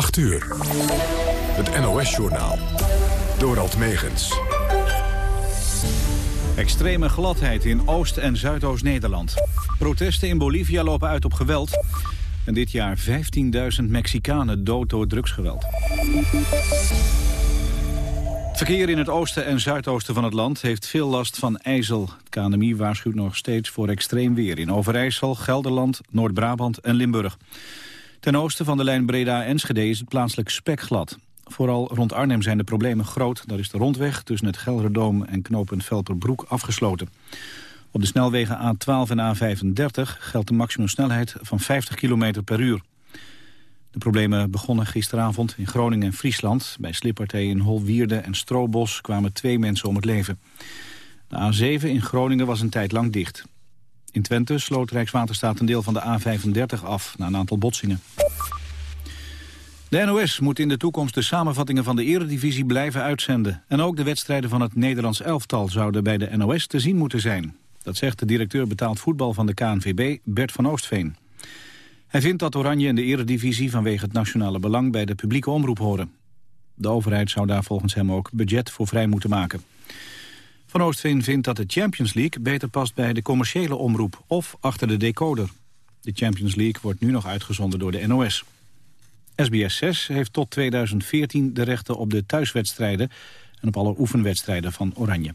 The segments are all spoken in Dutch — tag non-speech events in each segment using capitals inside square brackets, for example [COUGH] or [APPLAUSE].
8 uur. Het NOS-journaal. Dorald Megens. Extreme gladheid in Oost- en Zuidoost-Nederland. Protesten in Bolivia lopen uit op geweld. En dit jaar 15.000 Mexicanen dood door drugsgeweld. Verkeer in het oosten en zuidoosten van het land heeft veel last van ijzel. Het KNMI waarschuwt nog steeds voor extreem weer in Overijssel, Gelderland, Noord-Brabant en Limburg. Ten oosten van de lijn Breda-Enschede is het plaatselijk spekglad. Vooral rond Arnhem zijn de problemen groot. Daar is de rondweg tussen het Gelderdoom en knooppunt Velperbroek afgesloten. Op de snelwegen A12 en A35 geldt de maximumsnelheid van 50 km per uur. De problemen begonnen gisteravond in Groningen en Friesland. Bij slippartijen in Holwierde en Stroobos kwamen twee mensen om het leven. De A7 in Groningen was een tijd lang dicht. In Twente sloot Rijkswaterstaat een deel van de A35 af na een aantal botsingen. De NOS moet in de toekomst de samenvattingen van de eredivisie blijven uitzenden. En ook de wedstrijden van het Nederlands elftal zouden bij de NOS te zien moeten zijn. Dat zegt de directeur betaald voetbal van de KNVB, Bert van Oostveen. Hij vindt dat Oranje in de eredivisie vanwege het nationale belang bij de publieke omroep horen. De overheid zou daar volgens hem ook budget voor vrij moeten maken. Van Oostveen vindt dat de Champions League beter past bij de commerciële omroep of achter de decoder. De Champions League wordt nu nog uitgezonden door de NOS. SBS 6 heeft tot 2014 de rechten op de thuiswedstrijden en op alle oefenwedstrijden van Oranje.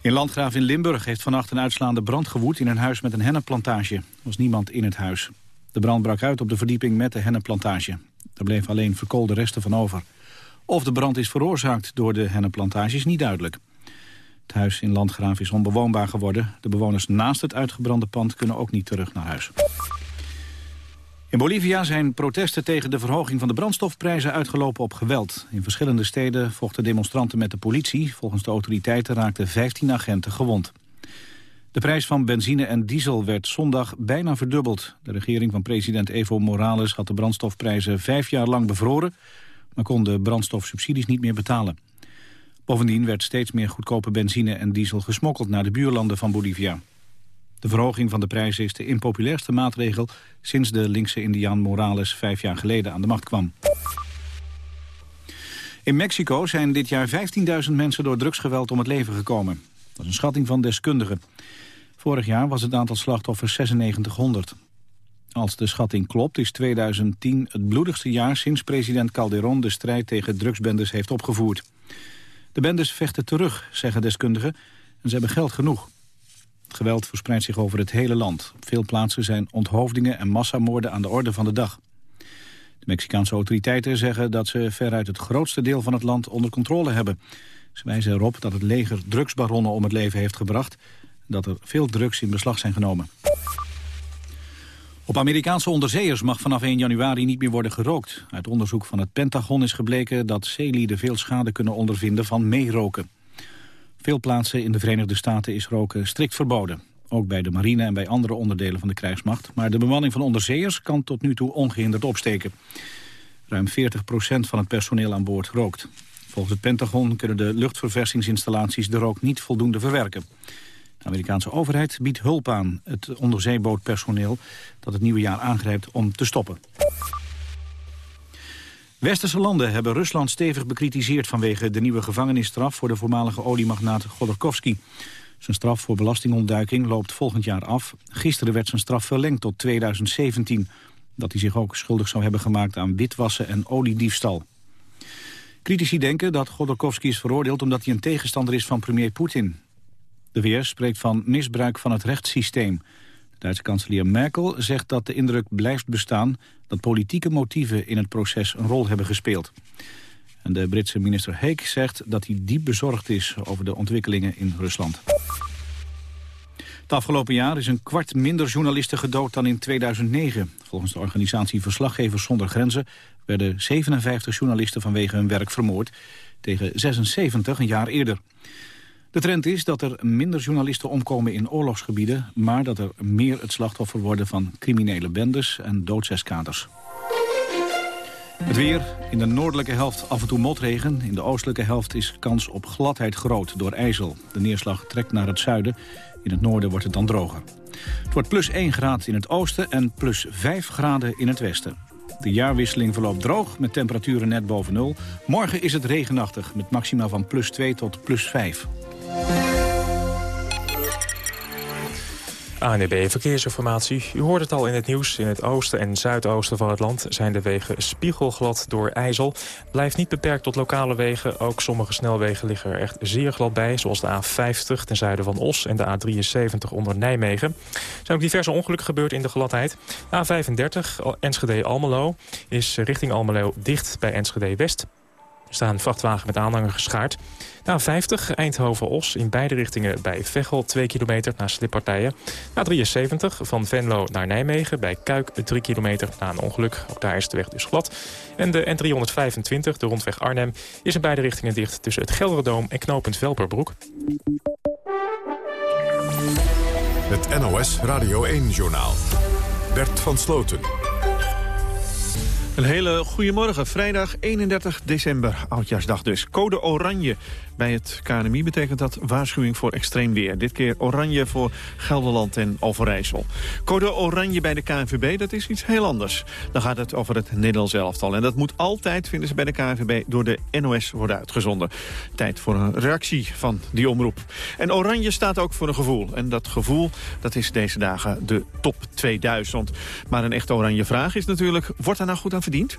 In Landgraaf in Limburg heeft vannacht een uitslaande brand gewoed in een huis met een hennenplantage. Er was niemand in het huis. De brand brak uit op de verdieping met de hennenplantage. Er bleef alleen verkoolde resten van over. Of de brand is veroorzaakt door de hennenplantage is niet duidelijk. Het huis in Landgraaf is onbewoonbaar geworden. De bewoners naast het uitgebrande pand kunnen ook niet terug naar huis. In Bolivia zijn protesten tegen de verhoging van de brandstofprijzen uitgelopen op geweld. In verschillende steden vochten demonstranten met de politie. Volgens de autoriteiten raakten 15 agenten gewond. De prijs van benzine en diesel werd zondag bijna verdubbeld. De regering van president Evo Morales had de brandstofprijzen vijf jaar lang bevroren... maar kon de brandstofsubsidies niet meer betalen. Bovendien werd steeds meer goedkope benzine en diesel gesmokkeld naar de buurlanden van Bolivia. De verhoging van de prijzen is de impopulairste maatregel... sinds de linkse indiaan Morales vijf jaar geleden aan de macht kwam. In Mexico zijn dit jaar 15.000 mensen door drugsgeweld om het leven gekomen. Dat is een schatting van deskundigen. Vorig jaar was het aantal slachtoffers 9600. Als de schatting klopt is 2010 het bloedigste jaar sinds president Calderon de strijd tegen drugsbendes heeft opgevoerd. De bendes vechten terug, zeggen deskundigen, en ze hebben geld genoeg. Het geweld verspreidt zich over het hele land. Op veel plaatsen zijn onthoofdingen en massamoorden aan de orde van de dag. De Mexicaanse autoriteiten zeggen dat ze veruit het grootste deel van het land onder controle hebben. Ze wijzen erop dat het leger drugsbaronnen om het leven heeft gebracht... en dat er veel drugs in beslag zijn genomen. Op Amerikaanse onderzeeërs mag vanaf 1 januari niet meer worden gerookt. Uit onderzoek van het Pentagon is gebleken dat zeelieden veel schade kunnen ondervinden van meeroken veel plaatsen in de Verenigde Staten is roken strikt verboden. Ook bij de marine en bij andere onderdelen van de krijgsmacht. Maar de bemanning van onderzeeërs kan tot nu toe ongehinderd opsteken. Ruim 40% van het personeel aan boord rookt. Volgens het Pentagon kunnen de luchtverversingsinstallaties de rook niet voldoende verwerken. De Amerikaanse overheid biedt hulp aan het onderzeebootpersoneel dat het nieuwe jaar aangrijpt om te stoppen. Westerse landen hebben Rusland stevig bekritiseerd vanwege de nieuwe gevangenisstraf voor de voormalige oliemagnaat Godorkovsky. Zijn straf voor belastingontduiking loopt volgend jaar af. Gisteren werd zijn straf verlengd tot 2017. Dat hij zich ook schuldig zou hebben gemaakt aan witwassen en oliediefstal. Critici denken dat Godorkovsky is veroordeeld omdat hij een tegenstander is van premier Poetin. De VS spreekt van misbruik van het rechtssysteem. De Duitse kanselier Merkel zegt dat de indruk blijft bestaan... dat politieke motieven in het proces een rol hebben gespeeld. En de Britse minister Heek zegt dat hij diep bezorgd is... over de ontwikkelingen in Rusland. Het afgelopen jaar is een kwart minder journalisten gedood dan in 2009. Volgens de organisatie Verslaggevers zonder Grenzen... werden 57 journalisten vanwege hun werk vermoord... tegen 76 een jaar eerder. De trend is dat er minder journalisten omkomen in oorlogsgebieden... maar dat er meer het slachtoffer worden van criminele bendes en doodseskaders. Het weer. In de noordelijke helft af en toe motregen. In de oostelijke helft is kans op gladheid groot door ijzel. De neerslag trekt naar het zuiden. In het noorden wordt het dan droger. Het wordt plus 1 graad in het oosten en plus 5 graden in het westen. De jaarwisseling verloopt droog met temperaturen net boven nul. Morgen is het regenachtig met maxima van plus 2 tot plus 5. ANB Verkeersinformatie. U hoort het al in het nieuws. In het oosten en zuidoosten van het land zijn de wegen spiegelglad door ijzel. Blijft niet beperkt tot lokale wegen. Ook sommige snelwegen liggen er echt zeer glad bij. Zoals de A50 ten zuiden van Os en de A73 onder Nijmegen. Er zijn ook diverse ongelukken gebeurd in de gladheid. A35 Enschede-Almelo is richting Almelo dicht bij Enschede-West staan vrachtwagen met aanhanger geschaard. Na 50 Eindhoven-Os in beide richtingen bij Veghel 2 kilometer na slippartijen. Na 73 van Venlo naar Nijmegen bij Kuik 3 kilometer na een ongeluk. Ook daar is de weg dus glad. En de N325, de rondweg Arnhem, is in beide richtingen dicht tussen het Gelderdoom en knooppunt Velperbroek. Het NOS Radio 1-journaal. Bert van Sloten. Een hele goede morgen. Vrijdag 31 december, oudjaarsdag dus. Code oranje bij het KNMI betekent dat waarschuwing voor extreem weer. Dit keer oranje voor Gelderland en Overijssel. Code oranje bij de KNVB, dat is iets heel anders. Dan gaat het over het Nederlands elftal. En dat moet altijd, vinden ze bij de KNVB, door de NOS worden uitgezonden. Tijd voor een reactie van die omroep. En oranje staat ook voor een gevoel. En dat gevoel, dat is deze dagen de top 2000. Maar een echt oranje vraag is natuurlijk, wordt daar nou goed aan verdiend?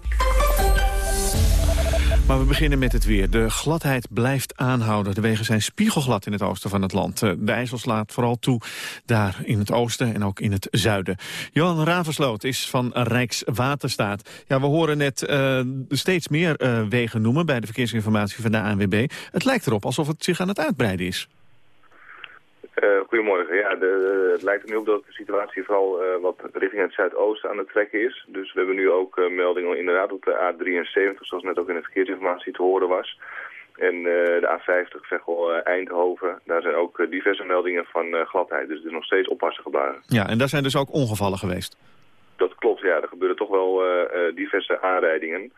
Maar we beginnen met het weer. De gladheid blijft aanhouden. De wegen zijn spiegelglad in het oosten van het land. Eh, de IJssel slaat vooral toe daar in het oosten en ook in het zuiden. Johan Ravensloot is van Rijkswaterstaat. Ja, we horen net uh, steeds meer uh, wegen noemen bij de verkeersinformatie van de ANWB. Het lijkt erop alsof het zich aan het uitbreiden is. Uh, goedemorgen. Ja, de, het lijkt er nu op dat de situatie vooral uh, wat richting het zuidoosten aan het trekken is. Dus we hebben nu ook uh, meldingen inderdaad op de A73, zoals net ook in de verkeersinformatie te horen was. En de A50 Veghel-Eindhoven, daar zijn ook diverse meldingen van gladheid. Dus het is nog steeds oppassen geblazen. Ja, en daar zijn dus ook ongevallen geweest? Dat klopt, ja. Er gebeuren toch wel diverse aanrijdingen.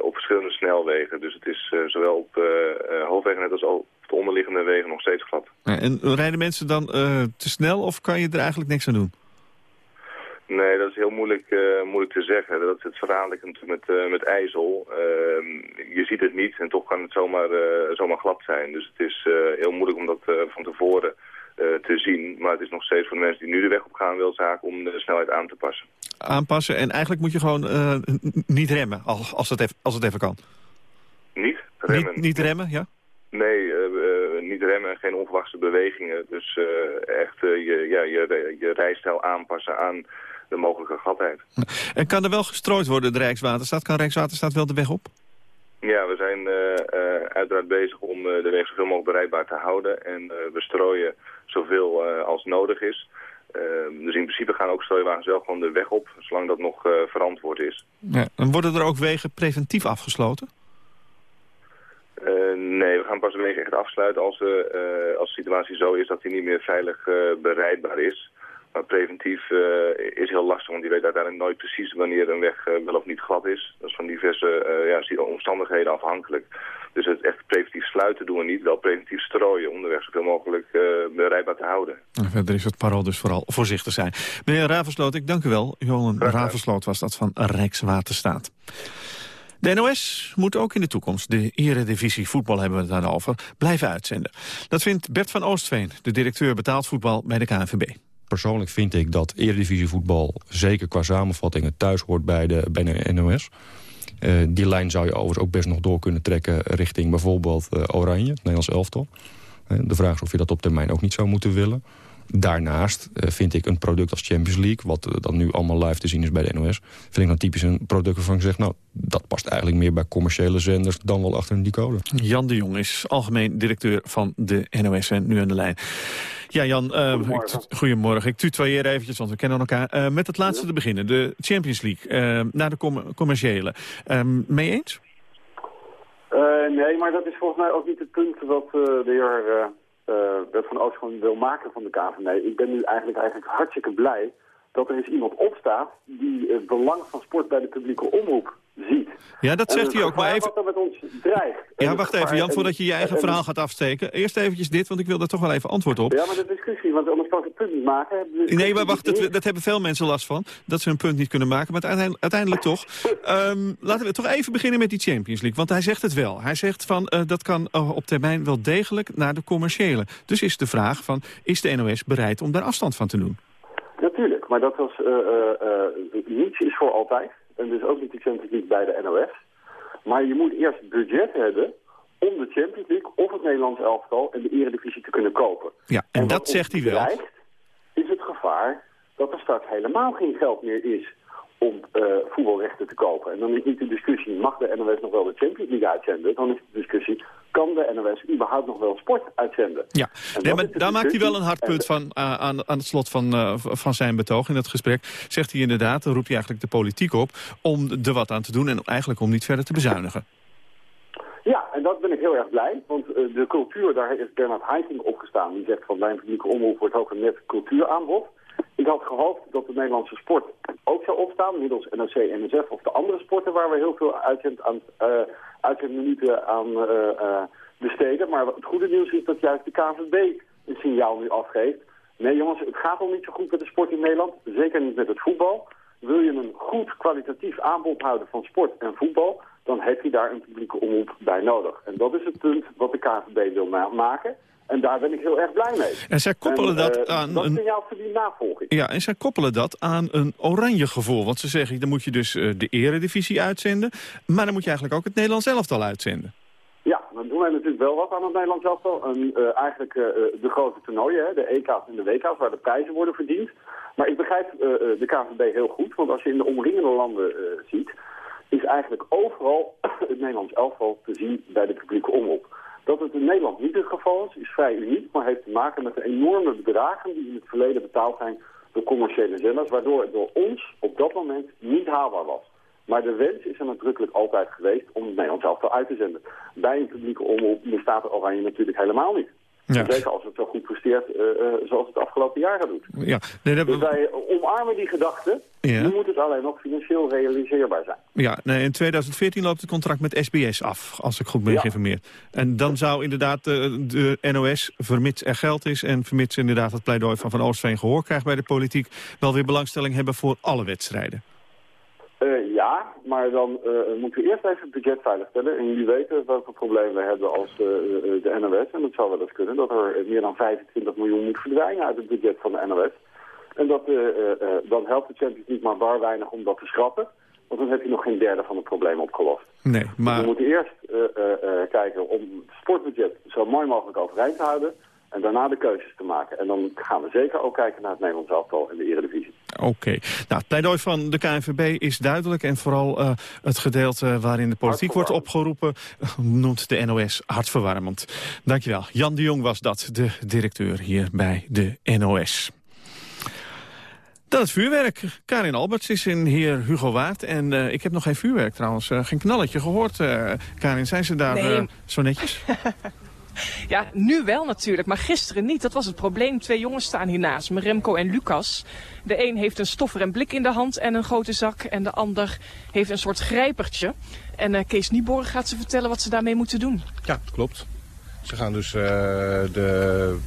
op verschillende snelwegen. Dus het is zowel op hoofdwegen net als op de onderliggende wegen nog steeds glad. En rijden mensen dan uh, te snel of kan je er eigenlijk niks aan doen? Nee, dat is heel moeilijk, uh, moeilijk te zeggen. Dat is het verraderlijke natuurlijk met, uh, met ijzel. Ehm, je ziet het niet en toch kan het zomaar, zomaar glad zijn. Dus het is heel moeilijk om dat van tevoren te zien. Maar het is nog steeds voor de mensen die nu de weg op gaan wel zaak om de snelheid aan te passen. Aanpassen en eigenlijk moet je gewoon niet remmen als, als, het even, als het even kan. Niet? Remmen. Niet, niet remmen, ja? Nee, niet remmen en geen onverwachte bewegingen. Dus uh, echt uh, je, ja, je, je rijstijl aanpassen aan de mogelijke gladheid. En kan er wel gestrooid worden, de Rijkswaterstaat? Kan Rijkswaterstaat wel de weg op? Ja, we zijn uh, uiteraard bezig om de weg zoveel mogelijk bereikbaar te houden. En we strooien zoveel als nodig is. dus in principe gaan ook strooiwagens wel gewoon de weg op, zolang dat nog verantwoord is. Ja, en worden er ook wegen preventief afgesloten? Uh, nee, we gaan pas de wegen echt afsluiten als, uh, als de situatie zo is dat hij niet meer veilig uh, bereidbaar is. Maar preventief is heel lastig, want je weet uiteindelijk nooit precies wanneer een weg wel of niet glad is. Dat is van diverse ja, omstandigheden afhankelijk. Dus het echt preventief sluiten doen we niet, wel preventief strooien om de weg zoveel mogelijk bereidbaar te houden. En verder is het parool dus vooral voorzichtig zijn. Meneer Ravensloot, ik dank u wel. Johan Ravensloot was dat van Rijkswaterstaat. De NOS moet ook in de toekomst, de eredivisie voetbal hebben we het daarover, blijven uitzenden. Dat vindt Bert van Oostveen, de directeur betaald voetbal bij de KNVB. Persoonlijk vind ik dat eredivisievoetbal zeker qua samenvattingen thuis hoort bij de, bij de NOS. Uh, die lijn zou je overigens ook best nog door kunnen trekken richting bijvoorbeeld uh, Oranje, het Nederlands elftal. Uh, de vraag is of je dat op termijn ook niet zou moeten willen. Daarnaast uh, vind ik een product als Champions League... wat uh, dan nu allemaal live te zien is bij de NOS... vind ik dan typisch een product waarvan ik zeg... nou, dat past eigenlijk meer bij commerciële zenders... dan wel achter een decoder. Jan de Jong is algemeen directeur van de NOS en nu aan de lijn. Ja, Jan, uh, goedemorgen. Ik, goedemorgen. Ik tutoieer eventjes, want we kennen elkaar. met het laatste te beginnen, de Champions League. naar de com commerciële. Ehm, mee eens? nee, maar dat is volgens mij ook niet het punt... wat de heer uh, van Oost wil maken van de KVB. Ik ben nu eigenlijk, eigenlijk hartstikke blij dat er eens iemand opstaat die het belang van sport bij de publieke omroep ziet. Ja, dat zegt hij ook. Maar even, wat er met ons dreigt. Ja, wacht even Jan, voordat je je eigen en- verhaal gaat afsteken. Eerst eventjes dit, want ik wil daar toch wel even antwoord op. Ja, maar de discussie, want anders kan ik het punt niet maken. Nee, maar wacht, dat, hebben veel mensen last van. Dat ze een punt niet kunnen maken, maar uiteindelijk, uiteindelijk toch. Ehm, laten we toch even beginnen met die Champions League. Want hij zegt het wel. Hij zegt van, eh, dat kan eh, op termijn wel degelijk naar de commerciële. Dus is de vraag van, is de NOS bereid om daar afstand van te doen? Natuurlijk, maar dat was... eh, eh, eh, niets is voor altijd. En dus ook niet de Champions League bij de NOS. Maar je moet eerst budget hebben om de Champions League of het Nederlands elftal en de eredivisie te kunnen kopen. Ja, en, dat zegt hij wel. is het gevaar dat er straks helemaal geen geld meer is om eh, voetbalrechten te kopen. En dan is niet de discussie, mag de NOS nog wel de Champions League uitzenden? Dan is de discussie, kan de NOS überhaupt nog wel sport uitzenden? Ja, nee, maar de daar maakt hij wel een hard punt van uh, aan, aan het slot van, uh, van zijn betoog in dat gesprek. Zegt hij inderdaad, dan roept hij eigenlijk de politiek op om er wat aan te doen en eigenlijk om niet verder te bezuinigen. Ja, en dat ben ik heel erg blij, want uh, de cultuur, daar is Bernard Heiting opgestaan. Die zegt van mijn publieke omroep wordt ook een net cultuuraanbod. Ik had gehoopt dat de Nederlandse sport ook zou opstaan, middels NOC, NSF of de andere sporten waar we heel veel aan, uh, uitzendminuten aan uh, besteden. Maar het goede nieuws is dat juist de KVB een signaal nu afgeeft. Nee jongens, het gaat al niet zo goed met de sport in Nederland, zeker niet met het voetbal. Wil je een goed kwalitatief aanbod houden van sport en voetbal, dan heb je daar een publieke omroep bij nodig. En dat is het punt wat de KVB wil ma maken. En daar ben ik heel erg blij mee. En zij koppelen en, dat uh, aan... Dat een... signaal verdient navolging. Ja, en zij koppelen dat aan een oranje gevoel. Want ze zeggen, dan moet je dus uh, de eredivisie uitzenden. Maar dan moet je eigenlijk ook het Nederlands elftal uitzenden. Ja, dan doen wij natuurlijk wel wat aan het Nederlands elftal. En, uh, eigenlijk uh, de grote toernooien, hè, de EK's en de WK's, waar de prijzen worden verdiend. Maar ik begrijp de KVB heel goed, want als je in de omringende landen ziet... is eigenlijk overal [CLEARS THROAT] het Nederlands elftal te zien bij de publieke omroep. Dat het in Nederland niet het geval is, is vrij uniek, maar heeft te maken met de enorme bedragen die in het verleden betaald zijn door commerciële zenders, waardoor het door ons op dat moment niet haalbaar was. Maar de wens is er nadrukkelijk altijd geweest om het Nederlands elftal uit te zenden. Bij een publieke omroep bestaat de Oranje natuurlijk helemaal niet. Ja. Zeker als het zo goed presteert uh, uh, zoals het afgelopen jaren doet. Ja. Nee, dat... Dus wij omarmen die gedachte. Ja. Nu moet het alleen nog financieel realiseerbaar zijn. Ja, nee, in 2014 loopt het contract met SBS af, als ik goed ben ja. geïnformeerd. En dan zou inderdaad de, de, NOS, vermits er geld is... en vermits inderdaad het pleidooi van Van Oostveen gehoor krijgt bij de politiek... wel weer belangstelling hebben voor alle wedstrijden. Uh, ja, maar dan uh, moeten we eerst even het budget veiligstellen. En jullie weten welke problemen we hebben als uh, de NOS. En het zou wel eens kunnen dat er meer dan 25 miljoen moet verdwijnen uit het budget van de NOS. En dat, dan helpt de Champions League maar bar weinig om dat te schrappen. Want dan heb je nog geen derde van het probleem opgelost. Nee, maar... Dus we moeten eerst kijken om het sportbudget zo mooi mogelijk overeind te houden. En daarna de keuzes te maken. En dan gaan we zeker ook kijken naar het Nederlands elftal en de Eredivisie. Oké. Okay. Nou, het pleidooi van de KNVB is duidelijk. En vooral uh, het gedeelte waarin de politiek wordt opgeroepen... noemt de NOS hartverwarmend. Dankjewel. Jan de Jong was dat, de directeur hier bij de NOS. Dan het vuurwerk. Karin Alberts is in heer Hugo Waard. En uh, ik heb nog geen vuurwerk trouwens. Uh, geen knalletje gehoord. Uh, Karin, zijn ze daar nee. zo netjes? [LAUGHS] Ja, nu wel natuurlijk, maar gisteren niet. Dat was het probleem. Twee jongens staan hier naast me, Remco en Lucas. De een heeft een stoffer en blik in de hand en een grote zak. En de ander heeft een soort grijpertje. En uh, Kees Nieborg gaat ze vertellen wat ze daarmee moeten doen. Ja, klopt. Ze gaan dus uh, de,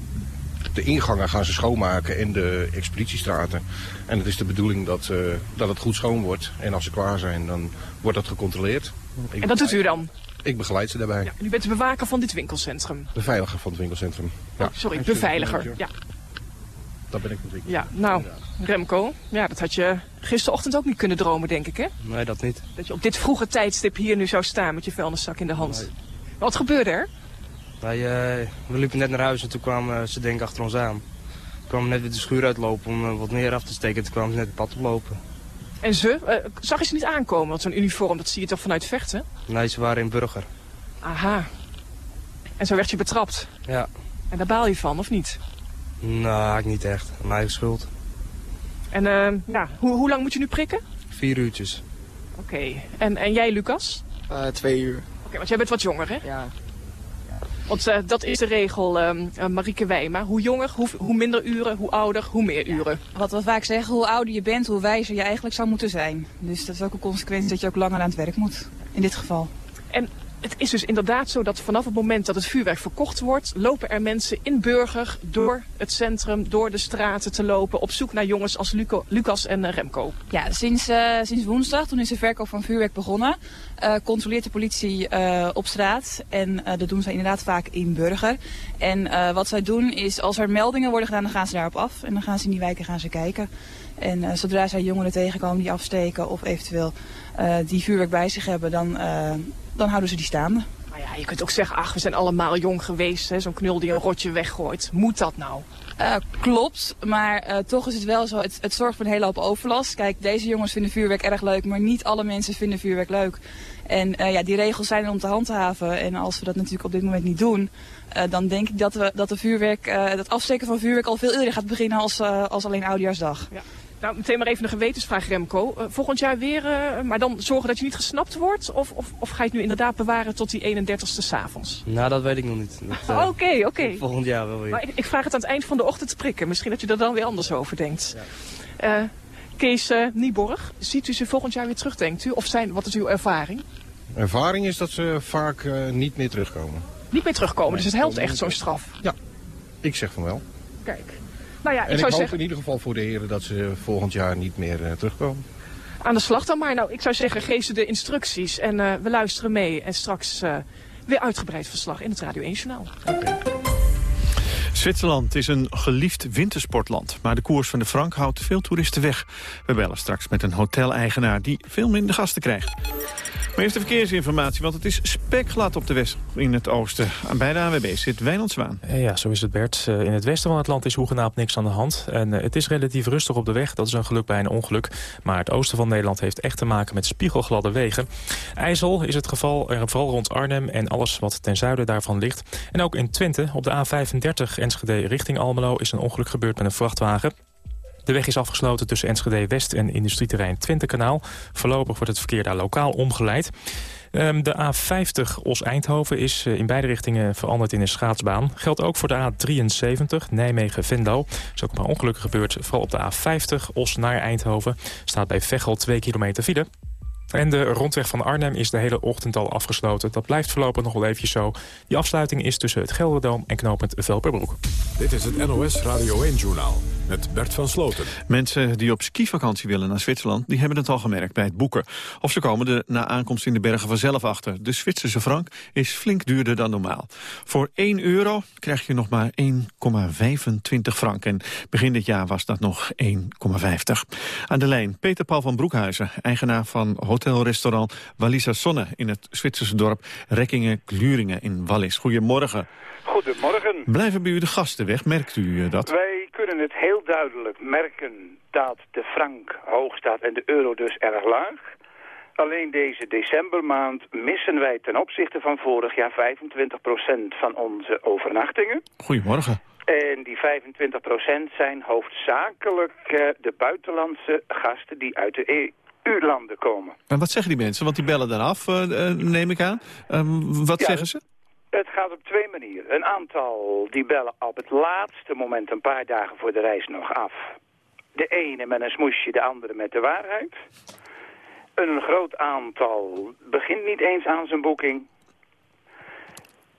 de ingangen gaan ze schoonmaken in de expeditiestraten. En het is de bedoeling dat, uh, dat het goed schoon wordt. En als ze klaar zijn, dan wordt dat gecontroleerd. Ik en dat doet u dan? Ik begeleid ze daarbij. Ja, u bent de bewaker van dit winkelcentrum? Beveiliger van het winkelcentrum. Ja. Oh, sorry, beveiliger. Ja. Dat ben ik natuurlijk. Ja, nou, Remco, ja, dat had je gisterochtend ook niet kunnen dromen, denk ik, hè? Nee, dat niet. Dat je op dit vroege tijdstip hier nu zou staan met je vuilniszak in de hand. Nee. Wat gebeurde er? Wij, uh, we liepen net naar huis en toen kwamen ze denk achter ons aan. We kwamen net weer de schuur uitlopen om uh, wat meer af te steken. Toen kwamen ze net het pad oplopen. En ze? Uh, zag je ze niet aankomen? Want zo'n uniform, dat zie je toch vanuit vechten? Nee, ze waren in Burger. Aha. En zo werd je betrapt? Ja. En daar baal je van, of niet? Nou, niet echt. Mijn eigen schuld. En uh, ja, hoe, hoe lang moet je nu prikken? Vier uurtjes. Oké. Okay. En, en jij, Lucas? Uh, twee uur. Oké, okay, want jij bent wat jonger, hè? Ja. Want uh, dat is de regel, uh, Marieke Wijma. Hoe jonger, hoe, hoe, minder uren, hoe ouder, hoe meer uren. Wat we vaak zeggen, hoe ouder je bent, hoe wijzer je eigenlijk zou moeten zijn. Dus dat is ook een consequentie dat je ook langer aan het werk moet, in dit geval. En het is dus inderdaad zo dat vanaf het moment dat het vuurwerk verkocht wordt... lopen er mensen in Burger door het centrum, door de straten te lopen... op zoek naar jongens als Lucas en Remco. Ja, sinds, uh, sinds woensdag, toen is de verkoop van vuurwerk begonnen... Uh, controleert de politie op straat. En dat doen zij inderdaad vaak in Burger. En wat zij doen is, als er meldingen worden gedaan, dan gaan ze daarop af. En dan gaan ze in die wijken gaan ze kijken. En zodra zij jongeren tegenkomen die afsteken of eventueel die vuurwerk bij zich hebben... dan dan houden ze die staande. Maar ja, je kunt ook zeggen, ach, we zijn allemaal jong geweest. Zo'n knul die een rotje weggooit. Moet dat nou? Uh, klopt, maar uh, toch is het wel zo, het, het, zorgt voor een hele hoop overlast. Kijk, deze jongens vinden vuurwerk erg leuk, maar niet alle mensen vinden vuurwerk leuk. En uh, ja, die regels zijn er om te handhaven. En als we dat natuurlijk op dit moment niet doen, dan denk ik dat, we, dat, de vuurwerk, dat afsteken van vuurwerk al veel eerder gaat beginnen als, als alleen Oudjaarsdag. Ja. Nou, meteen maar even een gewetensvraag, Remco. Uh, volgend jaar weer, uh, maar dan zorgen dat je niet gesnapt wordt? Of, of, of, ga je het nu inderdaad bewaren tot die 31ste s'avonds? Nou, dat weet ik nog niet. Oké, oké. Okay, okay. Volgend jaar wel weer. Maar ik, ik, vraag het aan het eind van de ochtend te prikken. Misschien dat je er dan weer anders over denkt. Ja. Uh, Kees Nieborg, ziet u ze volgend jaar weer terug, denkt u? Of zijn, wat is uw ervaring? Ervaring is dat ze vaak niet meer terugkomen. Niet meer terugkomen, nee, dus het helpt echt zo'n straf? Ja, ik zeg van wel. Kijk. Nou ja, ik en zou ik hoop zeggen... in ieder geval voor de heren dat ze volgend jaar niet meer uh, terugkomen. Aan de slag dan maar. Nou, ik zou zeggen, geef ze de instructies en uh, we luisteren mee. En straks uh, weer uitgebreid verslag in het Radio 1 Journaal. Okay. Zwitserland is een geliefd wintersportland. Maar de koers van de frank houdt veel toeristen weg. We bellen straks met een hoteleigenaar die veel minder gasten krijgt. Maar eerst de verkeersinformatie, want het is spekglad op de west in het oosten. Bij de AWB zit Wijnand Zwaan. Ja, zo is het Bert. Eh, in het westen van het land is hoegenaamd niks aan de hand. En eh, het is relatief rustig op de weg. Dat is een geluk bij een ongeluk. Maar het oosten van Nederland heeft echt te maken met spiegelgladde wegen. IJssel is het geval, vooral rond Arnhem en alles wat ten zuiden daarvan ligt. En ook in Twente, op de A35 Enschede richting Almelo... is een ongeluk gebeurd met een vrachtwagen. De weg is afgesloten tussen Enschede West en industrieterrein Twentekanaal. Voorlopig wordt het verkeer daar lokaal omgeleid. Um, de A50 Os-Eindhoven is uh, in beide richtingen veranderd in een schaatsbaan. Geldt ook voor de A73 Nijmegen-Venlo. Er is ook een paar ongelukken gebeurd. Vooral op de A50 Os naar Eindhoven. Staat bij Veghel 2 kilometer file. En de rondweg van Arnhem is de hele ochtend al afgesloten. Dat blijft voorlopig nog wel eventjes zo. Die afsluiting is tussen het Gelderdoom en knooppunt Velperbroek. Dit is het NOS Radio 1-journaal met Bert van Sloten. Mensen die op skivakantie willen naar Zwitserland... die hebben het al gemerkt bij het boeken. Of ze komen er na aankomst in de bergen vanzelf achter. De Zwitserse frank is flink duurder dan normaal. Voor 1 euro krijg je nog maar 1,25 frank. En begin dit jaar was dat nog 1,50. Aan de lijn Peter Paul van Broekhuizen, eigenaar van hotelrestaurant Wallisa Sonne... in het Zwitserse dorp Rekkingen-Gluringen in Wallis. Goedemorgen. Goedemorgen. Blijven bij u de gasten weg, merkt u eh, dat? Wij kunnen het heel duidelijk merken dat de frank hoog staat en de euro dus erg laag. Alleen deze decembermaand missen wij ten opzichte van vorig jaar 25% van onze overnachtingen. Goedemorgen. En die 25% zijn hoofdzakelijk uh, de buitenlandse gasten die uit de EU-landen komen. En wat zeggen die mensen? Want die bellen dan af, uh, neem ik aan. Um, wat ja, zeggen ze? Het gaat op twee manieren. Een aantal die bellen op het laatste moment een paar dagen voor de reis nog af. De ene met een smoesje, de andere met de waarheid. Een groot aantal begint niet eens aan zijn boeking.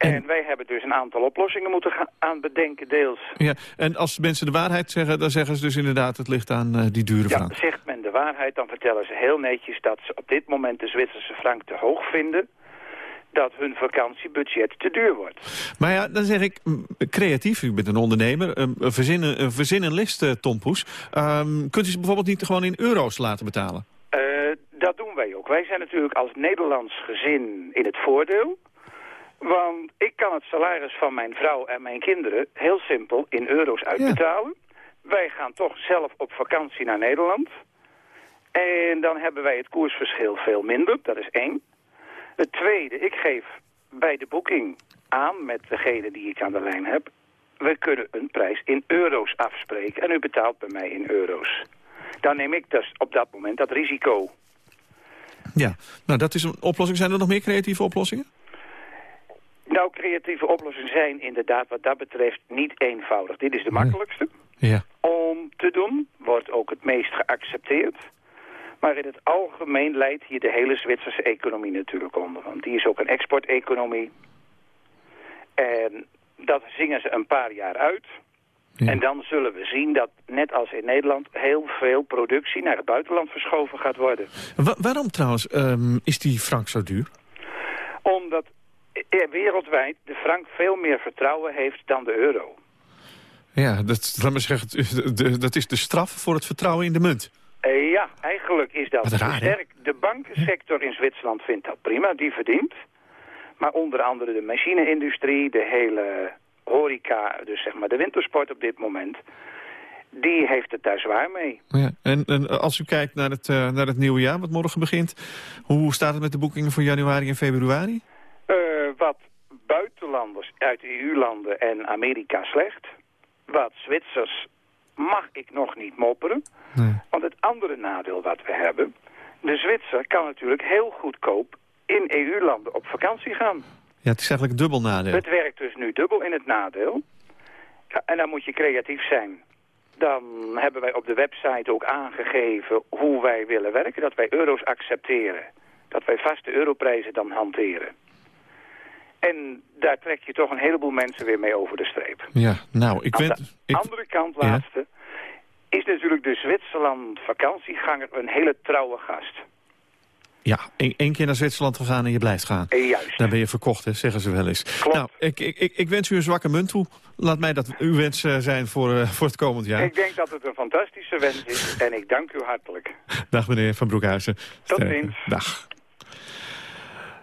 En, en wij hebben dus een aantal oplossingen moeten gaan aan bedenken deels. Ja, en als mensen de waarheid zeggen, dan zeggen ze dus inderdaad het ligt aan uh, die dure frank. Ja, zegt men de waarheid, dan vertellen ze heel netjes dat ze op dit moment de Zwitserse frank te hoog vinden dat hun vakantiebudget te duur wordt. Maar ja, dan zeg ik, creatief, u bent een ondernemer, verzin, een, verzin een list, uh, Tom Poes. Um, kunt u ze bijvoorbeeld niet gewoon in euro's laten betalen? Uh, dat doen wij ook. Wij zijn natuurlijk als Nederlands gezin in het voordeel. Want ik kan het salaris van mijn vrouw en mijn kinderen heel simpel in euro's uitbetalen. Ja. Wij gaan toch zelf op vakantie naar Nederland. En dan hebben wij het koersverschil veel minder, dat is één. Het tweede, ik geef bij de boeking aan met degene die ik aan de lijn heb... we kunnen een prijs in euro's afspreken en u betaalt bij mij in euro's. Dan neem ik dus op dat moment dat risico. Ja, nou dat is een oplossing. Zijn er nog meer creatieve oplossingen? Nou, creatieve oplossingen zijn inderdaad wat dat betreft niet eenvoudig. Dit is de makkelijkste Ja. om te doen, wordt ook het meest geaccepteerd. Maar in het algemeen leidt hier de hele Zwitserse economie natuurlijk onder. Want die is ook een exporteconomie. En dat zingen ze een paar jaar uit. En dan zullen we zien dat, net als in Nederland, heel veel productie naar het buitenland verschoven gaat worden. Wa- waarom trouwens ehm, is die frank zo duur? Omdat wereldwijd de frank veel meer vertrouwen heeft dan de euro. Ja, dat, laat me zeggen, dat is de straf voor het vertrouwen in de munt. Eh, ja, eigenlijk is dat raar, sterk. De bankensector in Zwitserland vindt dat prima, die verdient. Maar onder andere de machine-industrie, de hele horeca, dus zeg maar de wintersport op dit moment... die heeft het daar zwaar mee. Ja. En, en als u kijkt naar het, eh, naar het nieuwe jaar, wat morgen begint... hoe staat het met de boekingen voor januari en februari? Buitenlanders uit EU-landen en Amerika slecht. Wat Zwitsers mag ik nog niet mopperen. Want het andere nadeel wat we hebben... de Zwitser kan natuurlijk heel goedkoop in EU-landen op vakantie gaan. Ja, het is eigenlijk een dubbel nadeel. Het werkt dus nu dubbel in het nadeel. Ja, en dan moet je creatief zijn. Dan hebben wij op de website ook aangegeven hoe wij willen werken. Dat wij euro's accepteren. Dat wij vaste europrijzen dan hanteren. En daar trek je toch een heleboel mensen weer mee over de streep. Ja, nou, ik Aan ben... de Ik, andere kant, Ja. laatste, is natuurlijk de Zwitserland vakantieganger een hele trouwe gast. ja, één keer naar Zwitserland gegaan en je blijft gaan. Eh, juist. Dan ben je verkocht, hè, zeggen ze wel eens. Nou, ik, ik, ik, wens u een zwakke munt toe. Laat mij dat uw wens eh, zijn voor, eh, voor het komend jaar. Ik denk dat het een fantastische wens is en ik dank u hartelijk. Dag meneer Van Broekhuizen. Tot ziens. Dag.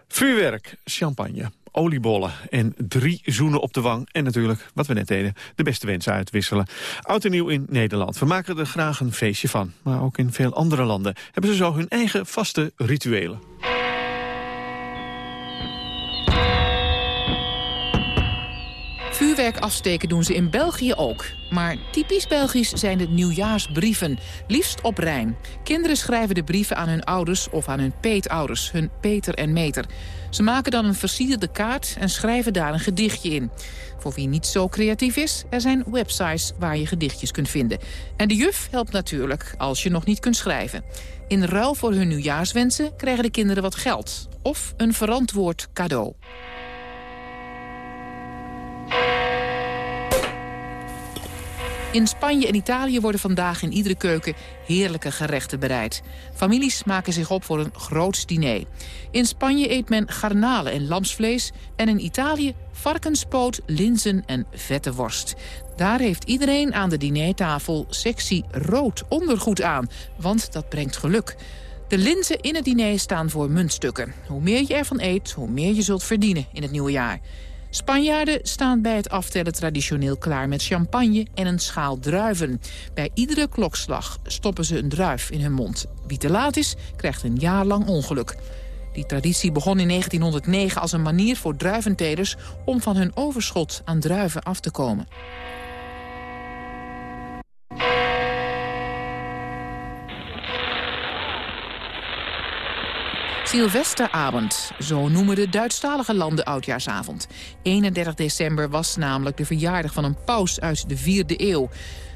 Vuurwerk, champagne, oliebollen en drie zoenen op de wang. En natuurlijk, wat we net deden, de beste wensen uitwisselen. Oud en nieuw in Nederland. We maken er graag een feestje van. Maar ook in veel andere landen hebben ze zo hun eigen vaste rituelen. Afsteken doen ze in België ook. Maar typisch Belgisch zijn de nieuwjaarsbrieven. Liefst op rijm. Kinderen schrijven de brieven aan hun ouders of aan hun peetouders, hun Peter en Meter. Ze maken dan een versierde kaart en schrijven daar een gedichtje in. Voor wie niet zo creatief is, er zijn websites waar je gedichtjes kunt vinden. En de juf helpt natuurlijk als je nog niet kunt schrijven. In ruil voor hun nieuwjaarswensen krijgen de kinderen wat geld. Of een verantwoord cadeau. In Spanje en Italië worden vandaag in iedere keuken heerlijke gerechten bereid. Families maken zich op voor een groots diner. In Spanje eet men garnalen en lamsvlees en in Italië varkenspoot, linzen en vette worst. Daar heeft iedereen aan de dinertafel sexy rood ondergoed aan, want dat brengt geluk. De linzen in het diner staan voor muntstukken. Hoe meer je ervan eet, hoe meer je zult verdienen in het nieuwe jaar. Spanjaarden staan bij het aftellen traditioneel klaar met champagne en een schaal druiven. Bij iedere klokslag stoppen ze een druif in hun mond. Wie te laat is, krijgt een jaar lang ongeluk. Die traditie begon in 1909 als een manier voor druiventelers... om van hun overschot aan druiven af te komen. Silvesteravond, zo noemen de Duitsstalige landen oudjaarsavond. 31 december was namelijk de verjaardag van een paus uit de 4e eeuw.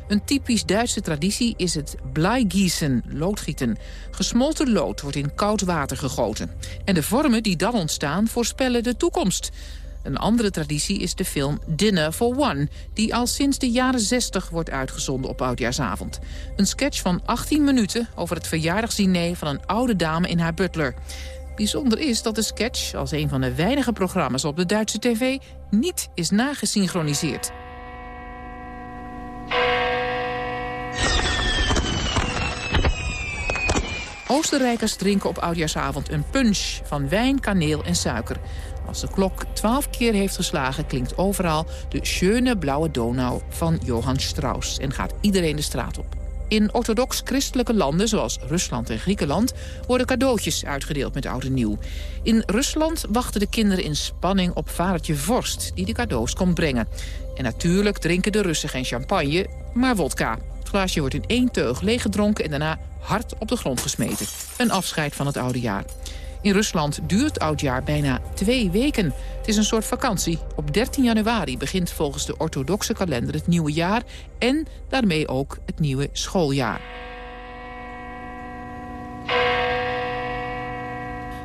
Een typisch Duitse traditie is het bleigießen, loodgieten. Gesmolten lood wordt in koud water gegoten. En de vormen die dan ontstaan voorspellen de toekomst. Een andere traditie is de film Dinner for One... die al sinds de jaren 60 wordt uitgezonden op Oudjaarsavond. Een sketch van 18 minuten over het verjaardagsdiner... van een oude dame in haar butler. Bijzonder is dat de sketch, als een van de weinige programma's op de Duitse tv... niet is nagesynchroniseerd. Oostenrijkers drinken op Oudjaarsavond een punch van wijn, kaneel en suiker. Als de klok twaalf keer heeft geslagen, klinkt overal de schöne blauwe Donau van Johann Strauss en gaat iedereen de straat op. In orthodox-christelijke landen, zoals Rusland en Griekenland... worden cadeautjes uitgedeeld met oud en nieuw. In Rusland wachten de kinderen in spanning op vadertje Vorst... die de cadeaus komt brengen. En natuurlijk drinken de Russen geen champagne, maar wodka. Het glaasje wordt in één teug leeggedronken en daarna hard op de grond gesmeten. Een afscheid van het oude jaar. In Rusland duurt oudjaar bijna twee weken. Het is een soort vakantie. Op 13 januari begint volgens de orthodoxe kalender het nieuwe jaar... en daarmee ook het nieuwe schooljaar.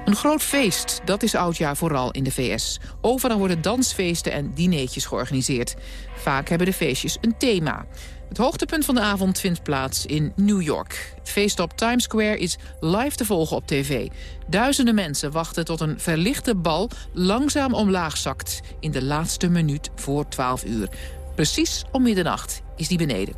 Een groot feest, dat is oudjaar vooral in de VS. Overal worden dansfeesten en dineetjes georganiseerd. Vaak hebben de feestjes een thema. Het hoogtepunt van de avond vindt plaats in New York. Het feest op Times Square is live te volgen op tv. Duizenden mensen wachten tot een verlichte bal langzaam omlaag zakt... in de laatste minuut voor 12 uur. Precies om middernacht is die beneden.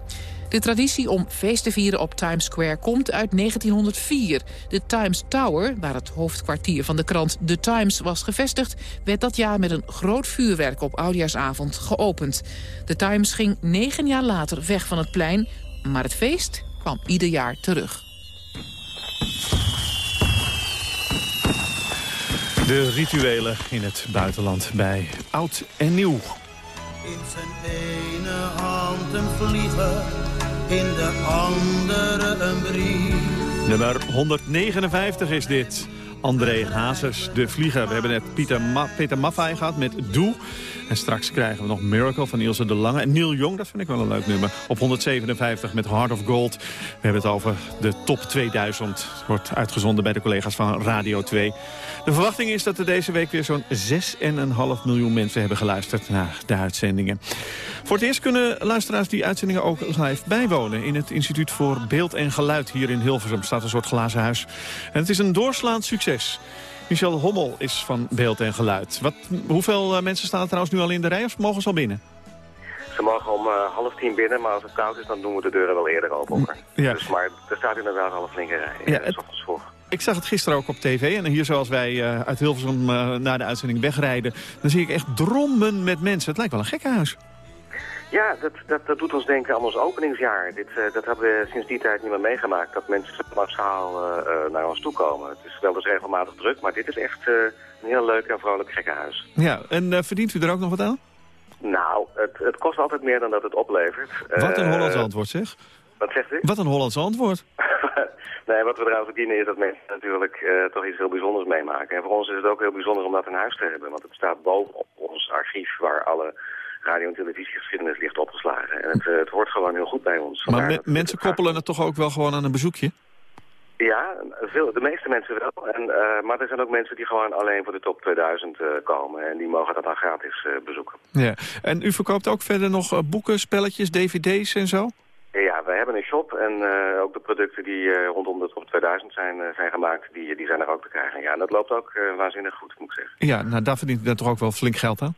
De traditie om feest te vieren op Times Square komt uit 1904. De Times Tower, waar het hoofdkwartier van de krant The Times was gevestigd... werd dat jaar met een groot vuurwerk op Oudjaarsavond geopend. De Times ging negen jaar later weg van het plein... maar het feest kwam ieder jaar terug. De rituelen in het buitenland bij oud en nieuw. In zijn ene hand een vlieger, in de andere een brief. Nummer 159 is dit. André Hazes, de vlieger. We hebben net Peter Maffay gehad met Doe. En straks krijgen we nog Miracle van Ilse de Lange. En Neil Young, dat vind ik wel een leuk nummer. Op 157 met Heart of Gold. We hebben het over de top 2000. Wordt uitgezonden bij de collega's van Radio 2. De verwachting is dat er deze week weer zo'n 6,5 miljoen mensen hebben geluisterd naar de uitzendingen. Voor het eerst kunnen luisteraars die uitzendingen ook live bijwonen. In het Instituut voor Beeld en Geluid hier in Hilversum staat een soort glazen huis. En het is een doorslaand succes. Michel Hommel is van Beeld en Geluid. Wat, hoeveel eh, mensen staan er trouwens nu al in de rij of mogen ze al binnen? Ze mogen om uh, half tien binnen, maar als het koud is, dan doen we de deuren wel eerder open. Ja. Dus, maar er staat inderdaad al een flinke rij. Ja, Ja, het-. Ik zag het gisteren ook op tv. En hier zoals wij eh, uit Hilversum eh, naar de uitzending wegrijden... dan zie ik echt drommen met mensen. Het lijkt wel een gekkenhuis. Ja, dat, dat, dat doet ons denken aan ons openingsjaar. Dit, eh, dat hebben we sinds die tijd niet meer meegemaakt. Dat mensen massaal naar ons toe komen. Het is wel dus regelmatig druk, maar dit is echt een heel leuk en vrolijk gekkenhuis. Ja, en verdient u er ook nog wat aan? Nou, het, het kost altijd meer dan dat het oplevert. Wat een Hollands antwoord, zeg. Wat zegt u? Wat een Hollands antwoord. [LAUGHS] nee, wat we eraan verdienen is dat mensen natuurlijk eh, toch iets heel bijzonders meemaken. En voor ons is het ook heel bijzonder om dat in huis te hebben. Want het staat bovenop ons archief waar alle radio- en televisiegeschiedenis ligt opgeslagen. En het, eh, het hoort gewoon heel goed bij ons. Maar me- mensen het koppelen het toch ook wel gewoon aan een bezoekje? Ja, veel, de meeste mensen wel. En, eh, maar er zijn ook mensen die gewoon alleen voor de top 2000 eh, komen. En die mogen dat dan gratis bezoeken. Ja. En u verkoopt ook verder nog boeken, spelletjes, dvd's en zo? Ja, we hebben een shop en eh, ook de producten die eh, rondom de top 2000 zijn, eh, zijn gemaakt, die, die zijn er ook te krijgen. Ja, en dat loopt ook eh, waanzinnig goed, moet ik zeggen. Ja, nou daar verdient u dan toch ook wel flink geld aan?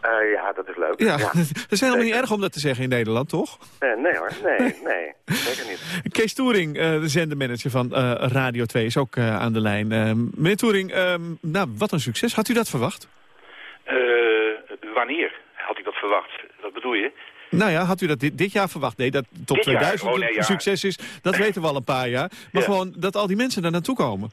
Eh, ja, dat is leuk. Ja, [LAUGHS] dat is helemaal niet erg om dat te zeggen in Nederland, toch? Eh, nee hoor, nee, nee, zeker niet. [LAUGHS] Kees Toering, eh, de zendermanager van eh, Radio 2, is ook eh, aan de lijn. Meneer Toering, ehm, nou, wat een succes. Had u dat verwacht? Eh, wanneer had ik dat verwacht? Wat bedoel je? Nou ja, had u dat dit, dit jaar verwacht? Nee, dat top Dit jaar? 2000 Oh, nee, een ja. succes is, dat [LAUGHS] weten we al een paar jaar. Maar Ja. gewoon dat al die mensen daar naartoe komen.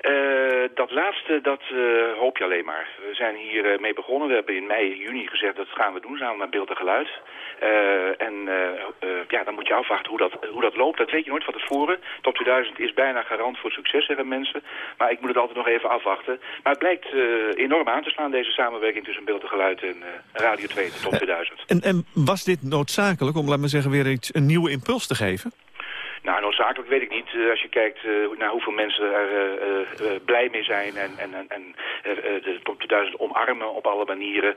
Eh, dat laatste, dat eh, hoop je alleen maar. We zijn hier eh, mee begonnen. We hebben in mei, juni gezegd dat gaan we doen samen met Beeld en Geluid. Eh, en eh, eh, ja, dan moet je afwachten hoe dat, hoe dat loopt. Dat weet je nooit van tevoren. Top 2000 is bijna garant voor succes, zeggen mensen. Maar ik moet het altijd nog even afwachten. Maar het blijkt enorm aan te slaan, deze samenwerking tussen Beeld en Geluid en Radio 2, de Top 2000. En, en was dit noodzakelijk om, laat maar zeggen, weer iets, een nieuwe impuls te geven? Nou, noodzakelijk weet ik niet. Eh, als je kijkt eh, naar hoeveel mensen er eh, blij mee zijn en, en, en, de top 2000 omarmen op alle manieren,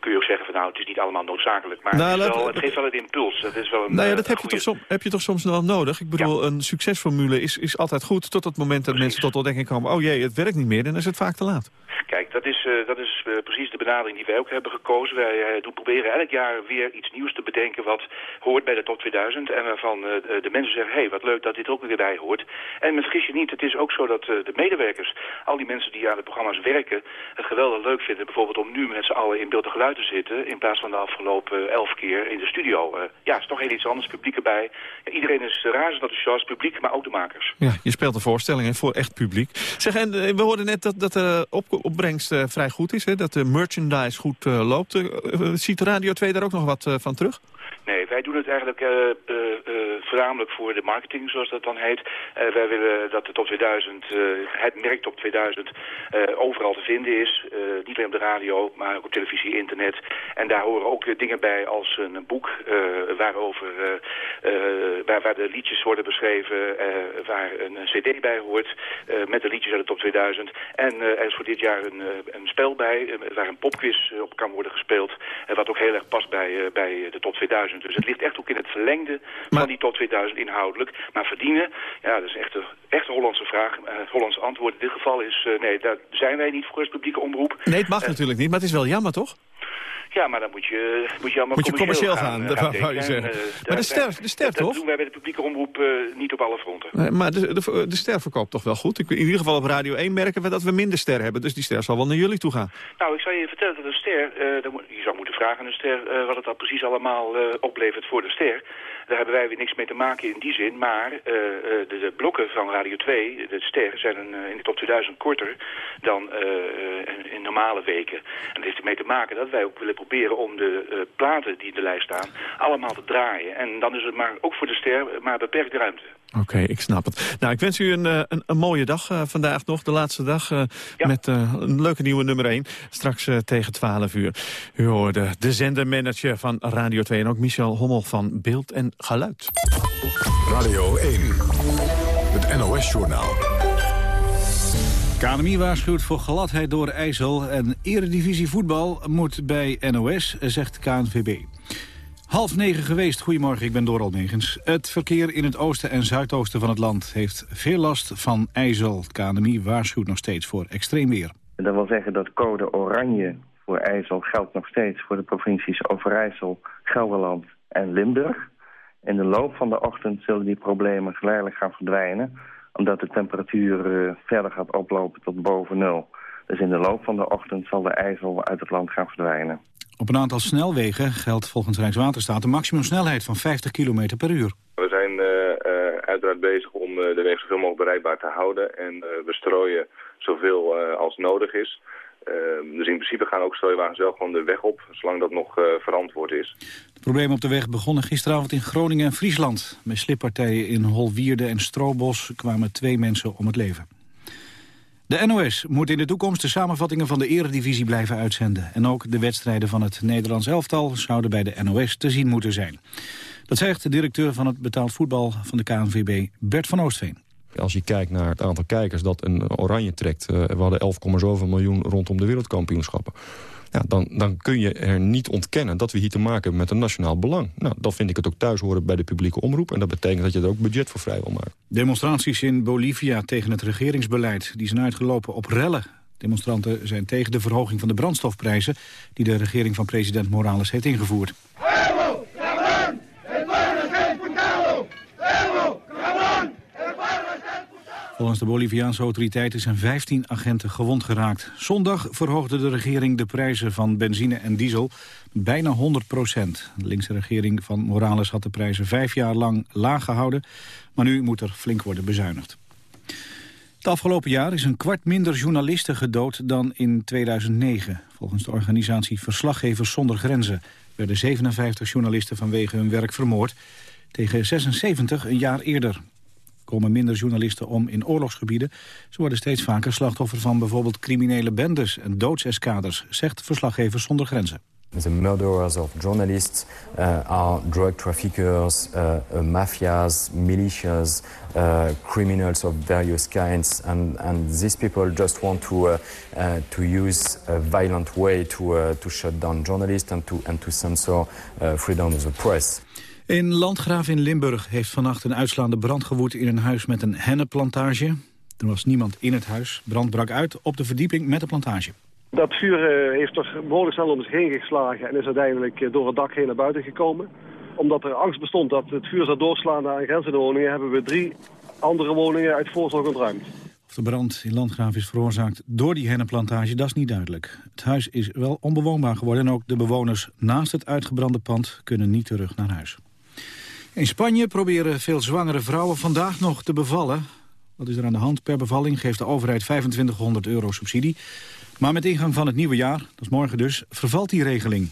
kun je ook zeggen van nou, het is niet allemaal noodzakelijk. Maar Nou, het, wel, het geeft wel een impuls. Dat is wel een, Nou ja, dat heb je, toch som, heb je toch soms wel nodig? Ik bedoel, een succesformule is, is altijd goed tot het moment dat mensen tot ontdekking komen... oh jee, het werkt niet meer, dan is het vaak te laat. Kijk, dat is, dat is precies de benadering die wij ook hebben gekozen. Wij doen proberen elk jaar weer iets nieuws te bedenken wat hoort bij de top 2000. En waarvan de- mensen zeggen, hé, hey, wat leuk dat dit ook weer bij hoort. En vergis je niet, het is ook zo dat eh, de medewerkers, al die mensen die aan de programma's werken, het geweldig leuk vinden. Bijvoorbeeld om nu met z'n allen in beeld en geluid te zitten, in plaats van de afgelopen eh, elf keer in de studio. Eh, ja, is toch heel iets anders, publiek erbij. Ja, iedereen is razend enthousiast, publiek, maar ook de makers. Ja, je speelt een voorstelling voor echt publiek. Zeg, en we hoorden net dat, dat de op, opbrengst vrij goed is, hè, dat de merchandise goed loopt. Ziet Radio 2 daar ook nog wat van terug? Nee, wij doen het eigenlijk uh, uh, voornamelijk voor de marketing, zoals dat dan heet. wij willen dat de top 2000, het merk top 2000, overal te vinden is. niet alleen op de radio, maar ook op televisie, internet. En daar horen ook dingen bij als een boek waarover, waar, waar, de liedjes worden beschreven, waar een cd bij hoort, met de liedjes uit de top 2000. En er is voor dit jaar een, een spel bij, waar een popquiz op kan worden gespeeld. wat ook heel erg past bij, bij de top 2000. Dus het ligt echt ook in het verlengde van die top 2000 inhoudelijk. Maar verdienen, ja, dat is echt een, echt een Hollandse vraag. Uh, het Hollandse antwoord in dit geval is, uh, nee, daar zijn wij niet voor als publieke omroep. Nee, het mag uh, natuurlijk niet, maar het is wel jammer, toch? Ja, maar dan moet je, moet je allemaal moet je commercieel, gaan. gaan, gaan, gaan je zeggen. maar de ster, de ster dat, toch? Dat doen wij bij de publieke omroep uh, niet op alle fronten. Nee, maar de, de, de, ster verkoopt toch wel goed? In ieder geval op Radio 1 merken we dat we minder ster hebben. Dus die ster zal wel naar jullie toe gaan. Nou, ik zal je vertellen dat een ster... Uh, je zou moeten vragen aan een ster wat het dan precies allemaal oplevert voor de ster. Daar hebben wij weer niks mee te maken in die zin. Maar uh, de, de, blokken van Radio 2, de sterren, zijn een, in de top 2000 korter dan in normale weken. En dat heeft ermee te maken dat wij ook willen proberen om de platen die in de lijst staan allemaal te draaien. En dan is het maar ook voor de ster maar beperkte ruimte. Oké, okay, ik snap het. Nou, ik wens u een, een, een mooie dag uh, vandaag nog, de laatste dag, uh, ja. met uh, een leuke nieuwe nummer 1. Straks tegen 12 uur. U hoorde de zendermanager van Radio 2 en ook Michel Hommel van Beeld en Geluid. Radio 1, het NOS-journaal. KNMI waarschuwt voor gladheid door IJssel en eredivisie voetbal moet bij NOS, zegt KNVB. Half negen geweest. Goedemorgen, ik ben Doral Negens. Het verkeer in het oosten en zuidoosten van het land heeft veel last van ijzel. Het waarschuwt nog steeds voor extreem weer. Dat wil zeggen dat code oranje voor ijzel geldt nog steeds voor de provincies Overijssel, Gelderland en Limburg. In de loop van de ochtend zullen die problemen geleidelijk gaan verdwijnen, omdat de temperatuur uh, verder gaat oplopen tot boven nul. Dus in de loop van de ochtend zal de ijzel uit het land gaan verdwijnen. Op een aantal snelwegen geldt volgens Rijkswaterstaat een maximumsnelheid van 50 km per uur. We zijn uh, uh, uiteraard bezig om uh, de weg zoveel mogelijk bereikbaar te houden en we strooien zoveel als nodig is. dus in principe gaan ook strooiwagens zelf gewoon de weg op, zolang dat nog verantwoord is. De problemen op de weg begonnen gisteravond in Groningen en Friesland. Bij slippartijen in Holwierde en Stroobos kwamen twee mensen om het leven. De NOS moet in de toekomst de samenvattingen van de eredivisie blijven uitzenden. En ook de wedstrijden van het Nederlands elftal zouden bij de NOS te zien moeten zijn. Dat zegt de directeur van het betaald voetbal van de KNVB, Bert van Oostveen. Als je kijkt naar het aantal kijkers dat een oranje trekt... Uh, we hadden 11,7 miljoen rondom de wereldkampioenschappen. Ja, dan, dan kun je er niet ontkennen dat we hier te maken hebben met een nationaal belang. Nou, dan vind ik het ook thuis horen bij de publieke omroep. En dat betekent dat je er ook budget voor vrij wil maken. Demonstraties in Bolivia tegen het regeringsbeleid... die zijn uitgelopen op rellen. Demonstranten zijn tegen de verhoging van de brandstofprijzen... die de regering van president Morales heeft ingevoerd. Volgens de Boliviaanse autoriteiten zijn 15 agenten gewond geraakt. Zondag verhoogde de regering de prijzen van benzine en diesel bijna 100 procent. De linkse regering van Morales had de prijzen vijf jaar lang laag gehouden... maar nu moet er flink worden bezuinigd. Het afgelopen jaar is een kwart minder journalisten gedood dan in 2009. Volgens de organisatie Verslaggevers zonder Grenzen... werden 57 journalisten vanwege hun werk vermoord... tegen 76 een jaar eerder komen minder journalisten om in oorlogsgebieden. Ze worden steeds vaker slachtoffer van bijvoorbeeld criminele bendes en doodseskaders, zegt verslaggevers zonder grenzen. The murderers of journalists uh, are drug traffickers, uh, uh, mafias, militias, criminals of various kinds, and, and these people just want to, to use a violent way to, to shut down journalists and to, and to censor freedom of the press. In Landgraaf in Limburg heeft vannacht een uitslaande brand gewoed in een huis met een hennenplantage. Er was niemand in het huis. Brand brak uit op de verdieping met de plantage. Dat vuur uh, heeft toch behoorlijk snel om zich heen geslagen en is uiteindelijk uh, door het dak heen naar buiten gekomen. Omdat er angst bestond dat het vuur zou doorslaan naar grenzende woningen, hebben we drie andere woningen uit voorzorg ontruimd. Of de brand in Landgraaf is veroorzaakt door die hennenplantage, dat is niet duidelijk. Het huis is wel onbewoonbaar geworden en ook de bewoners naast het uitgebrande pand kunnen niet terug naar huis. In Spanje proberen veel zwangere vrouwen vandaag nog te bevallen. Wat is er aan de hand? Per bevalling geeft de overheid 2500 euro subsidie. Maar met ingang van het nieuwe jaar, dat is morgen dus, vervalt die regeling.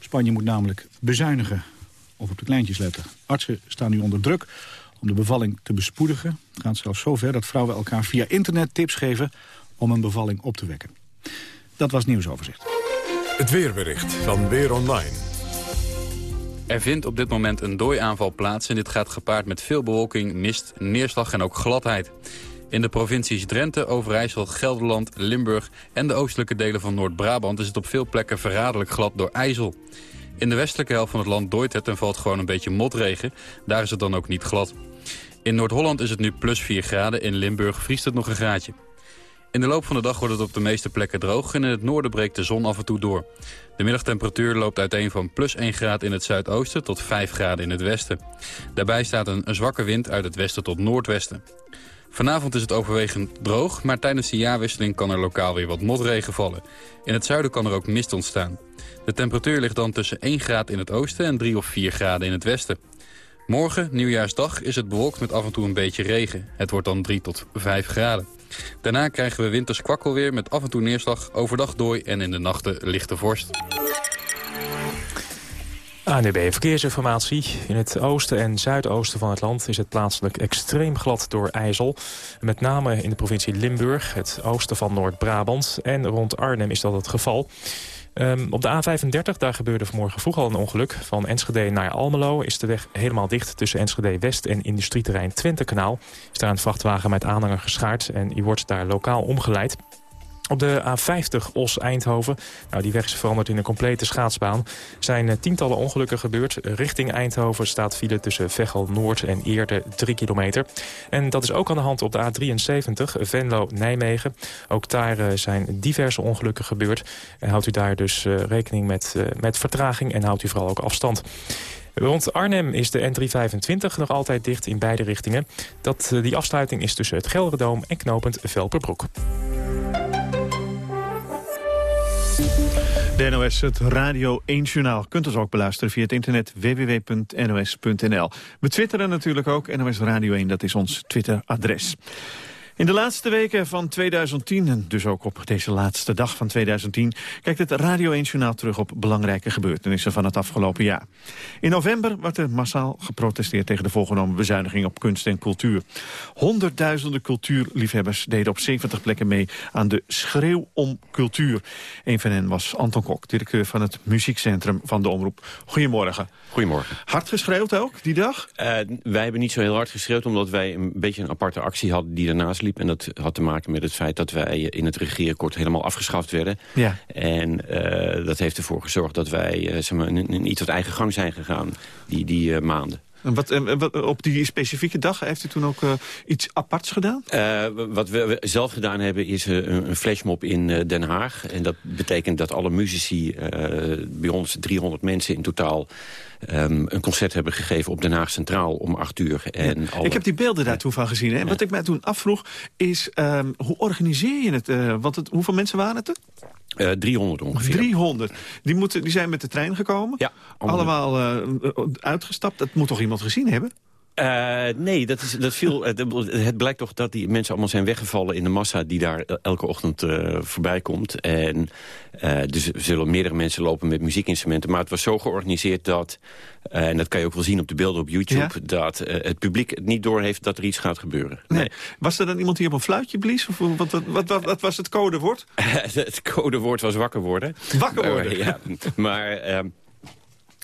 Spanje moet namelijk bezuinigen. of op de kleintjes letten. Artsen staan nu onder druk om de bevalling te bespoedigen. Het gaat zelfs zover dat vrouwen elkaar via internet tips geven om een bevalling op te wekken. Dat was nieuwsoverzicht. Het weerbericht van Weer Online. Er vindt op dit moment een dooiaanval plaats en dit gaat gepaard met veel bewolking, mist, neerslag en ook gladheid. In de provincies Drenthe, Overijssel, Gelderland, Limburg en de oostelijke delen van Noord-Brabant is het op veel plekken verraderlijk glad door ijzel. In de westelijke helft van het land dooit het en valt gewoon een beetje motregen. Daar is het dan ook niet glad. In Noord-Holland is het nu plus 4 graden, in Limburg vriest het nog een graadje. In de loop van de dag wordt het op de meeste plekken droog en in het noorden breekt de zon af en toe door. De middagtemperatuur loopt uiteen van plus 1 graad in het zuidoosten tot 5 graden in het westen. Daarbij staat een, een zwakke wind uit het westen tot noordwesten. Vanavond is het overwegend droog, maar tijdens de jaarwisseling kan er lokaal weer wat motregen vallen. In het zuiden kan er ook mist ontstaan. De temperatuur ligt dan tussen 1 graad in het oosten en 3 of 4 graden in het westen. Morgen, nieuwjaarsdag, is het bewolkt met af en toe een beetje regen. Het wordt dan 3 tot 5 graden. Daarna krijgen we winters kwakkelweer met af en toe neerslag, overdag dooi en in de nachten lichte vorst. ANDB Verkeersinformatie. In het oosten en zuidoosten van het land is het plaatselijk extreem glad door ijzel. Met name in de provincie Limburg, het oosten van Noord-Brabant. En rond Arnhem is dat het geval. Um, op de A35, daar gebeurde vanmorgen vroeg al een ongeluk. Van Enschede naar Almelo is de weg helemaal dicht tussen Enschede West en industrieterrein Twentekanaal. Is daar een vrachtwagen met aanhanger geschaard en u wordt daar lokaal omgeleid. Op de A50 Os-Eindhoven, nou die weg is veranderd in een complete schaatsbaan... zijn eh, tientallen ongelukken gebeurd. Richting Eindhoven staat file tussen Veghel Noord en Eerde 3 kilometer. En dat is ook aan de hand op de A73 Venlo-Nijmegen. Ook daar uh, zijn diverse ongelukken gebeurd. En houdt u daar dus uh, rekening met, met vertraging en houdt u vooral ook afstand. Rond Arnhem is de N325 nog altijd dicht in beide richtingen. Dat, die afsluiting is tussen het Gelderdoom en knopend Velperbroek. De NOS, het Radio 1 Journaal. Kunt ons ook beluisteren via het internet www.nos.nl. We twitteren natuurlijk ook, NOS Radio 1, dat is ons Twitteradres. In de laatste weken van 2010, en dus ook op deze laatste dag van 2010... kijkt het Radio 1-journaal terug op belangrijke gebeurtenissen van het afgelopen jaar. In november werd er massaal geprotesteerd tegen de voorgenomen bezuiniging op kunst en cultuur. Honderdduizenden cultuurliefhebbers deden op 70 plekken mee aan de Schreeuw om Cultuur. Een van hen was Anton Kok, directeur van het muziekcentrum van de Omroep. Goedemorgen. Goedemorgen. Hard geschreeuwd ook, die dag? Uh, wij hebben niet zo heel hard geschreeuwd, omdat wij een beetje een aparte actie hadden die daarnaast liep. En dat had te maken met het feit dat wij in het regeerakkoord helemaal afgeschaft werden. Ja. En uh, dat heeft ervoor gezorgd dat wij uh, zeg maar, een, iets tot eigen gang zijn gegaan die, die maanden. En wat, en wat, op die specifieke dag heeft u toen ook uh, iets aparts gedaan? Uh, wat we zelf gedaan hebben is uh, een flashmob in Den Haag. En dat betekent dat alle muzici, bij ons 300 mensen in totaal... Um, een concert hebben gegeven op Den Haag Centraal om acht uur. En ja, alle... Ik heb die beelden daar toen van gezien. Hè? En wat ik mij toen afvroeg is, um, hoe organiseer je het? want het, hoeveel mensen waren het er? Uh, 300 ongeveer. 300. Die, moeten, die zijn met de trein gekomen. Ja. Allemaal uh, uitgestapt. Dat moet toch iemand gezien hebben? Uh, nee, dat, is, dat viel, het blijkt toch dat die mensen allemaal zijn weggevallen in de massa die daar elke ochtend uh, voorbij komt. En uh, dus zullen meerdere mensen lopen met muziekinstrumenten. Maar het was zo georganiseerd dat, en dat kan je ook wel zien op de beelden op YouTube, ja? dat het publiek het niet doorheeft dat er iets gaat gebeuren. Nee. nee. Was er dan iemand die op een fluitje blies? Of wat, wat, wat, wat, wat was het codewoord? [LAUGHS] het codewoord was wakker worden. Wakker worden? ja, maar...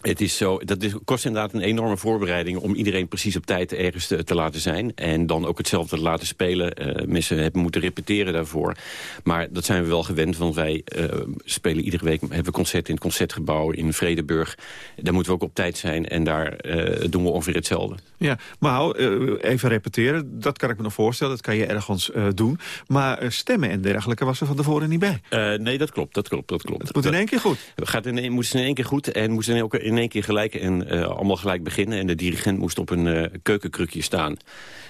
Het is zo, dat is, kost inderdaad een enorme voorbereiding om iedereen precies op tijd ergens te, te laten zijn. En dan ook hetzelfde te laten spelen. Uh, mensen hebben moeten repeteren daarvoor. Maar dat zijn we wel gewend, want wij uh, spelen iedere week hebben we concerten in het Concertgebouw in Vredeburg. Daar moeten we ook op tijd zijn en daar uh, doen we ongeveer hetzelfde. Ja, maar even repeteren, dat kan ik me nog voorstellen. Dat kan je ergens doen. Maar stemmen en dergelijke was er van tevoren niet bij. nee, dat klopt, dat klopt, dat klopt. Het moet in één keer goed. Het gaat in, moest in één keer goed en moest in, ook in één keer gelijk en uh, allemaal gelijk beginnen. En de dirigent moest op een uh, keukenkrukje staan.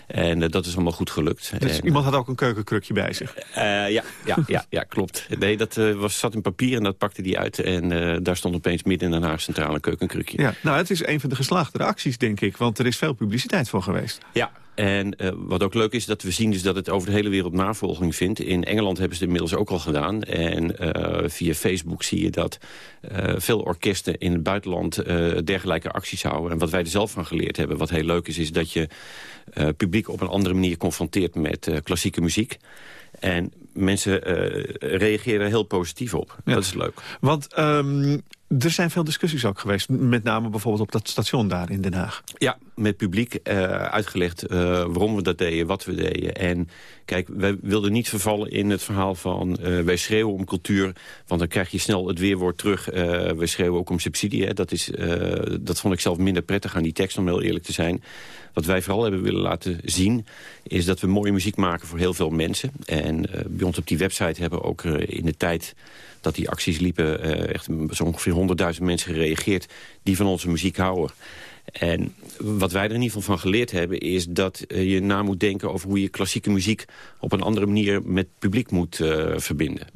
En uh, dat is allemaal goed gelukt. Dus en, iemand had ook een keukenkrukje bij zich? ja, ja, ja, ja, klopt. Nee, dat was, zat in papier en dat pakte die uit. En daar stond opeens midden in Den Haag centraal een keukenkrukje. Ja, nou, het is een van de geslaagde acties, denk ik. Want er is veel publiciteit voor geweest. Ja, En uh, wat ook leuk is, dat we zien dus dat het over de hele wereld navolging vindt. In Engeland hebben ze het inmiddels ook al gedaan. En uh, via Facebook zie je dat uh, veel orkesten in het buitenland dergelijke acties houden. En wat wij er zelf van geleerd hebben, wat heel leuk is... is dat je publiek op een andere manier confronteert met klassieke muziek. En mensen uh, reageren heel positief op. Dat is leuk. Want um, er zijn veel discussies ook geweest. Met name bijvoorbeeld op dat station daar in Den Haag. Ja, met publiek uh, uitgelegd uh, waarom we dat deden, wat we deden. En kijk, wij wilden niet vervallen in het verhaal van... Wij schreeuwen om cultuur, want dan krijg je snel het weerwoord terug. wij schreeuwen ook om subsidie. Hè. Dat, is, dat vond ik zelf minder prettig aan die tekst, om heel eerlijk te zijn. Wat wij vooral hebben willen laten zien... is dat we mooie muziek maken voor heel veel mensen. En bij ons op die website hebben ook in de tijd dat die acties liepen... echt zo ongeveer 100.000 mensen gereageerd die van onze muziek houden. En wat wij er in ieder geval van geleerd hebben... is dat je na moet denken over hoe je klassieke muziek... op een andere manier met publiek moet verbinden.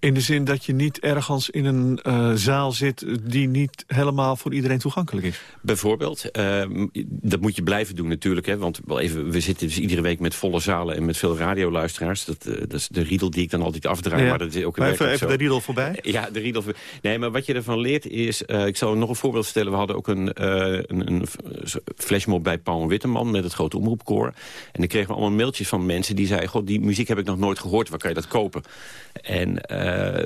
In de zin dat je niet ergens in een uh, zaal zit die niet helemaal voor iedereen toegankelijk is? Bijvoorbeeld. Uh, dat moet je blijven doen natuurlijk. Hè, want wel even, we zitten dus iedere week met volle zalen en met veel radioluisteraars. Dat, uh, dat is de riedel die ik dan altijd afdraai. Ja. Maar, dat is ook maar even, even de riedel voorbij. Ja, de riedel Nee, maar wat je ervan leert is... ik zal nog een voorbeeld stellen. We hadden ook een, een, een flashmob bij Paul Witteman met het grote omroepkoor. En dan kregen we allemaal mailtjes van mensen die zeiden... God, die muziek heb ik nog nooit gehoord, waar kan je dat kopen? En uh,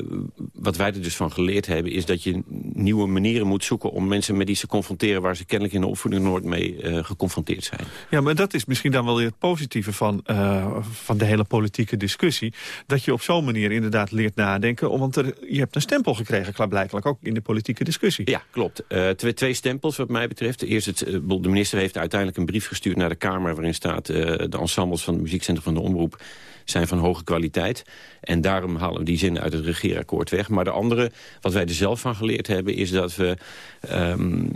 wat wij er dus van geleerd hebben... is dat je nieuwe manieren moet zoeken om mensen met iets te confronteren... waar ze kennelijk in de opvoeding nooit mee uh, geconfronteerd zijn. Ja, maar dat is misschien dan wel weer het positieve van, uh, van de hele politieke discussie. Dat je op zo'n manier inderdaad leert nadenken. Want er, je hebt een stempel gekregen, klaarblijkelijk ook in de politieke discussie. Ja, klopt. twee, twee stempels wat mij betreft. Eerst het, de minister heeft uiteindelijk een brief gestuurd naar de Kamer... waarin staat de ensembles van het muziekcentrum van de Omroep zijn van hoge kwaliteit. En daarom halen we die zin uit het regeerakkoord weg. Maar de andere, wat wij er zelf van geleerd hebben... is dat we um,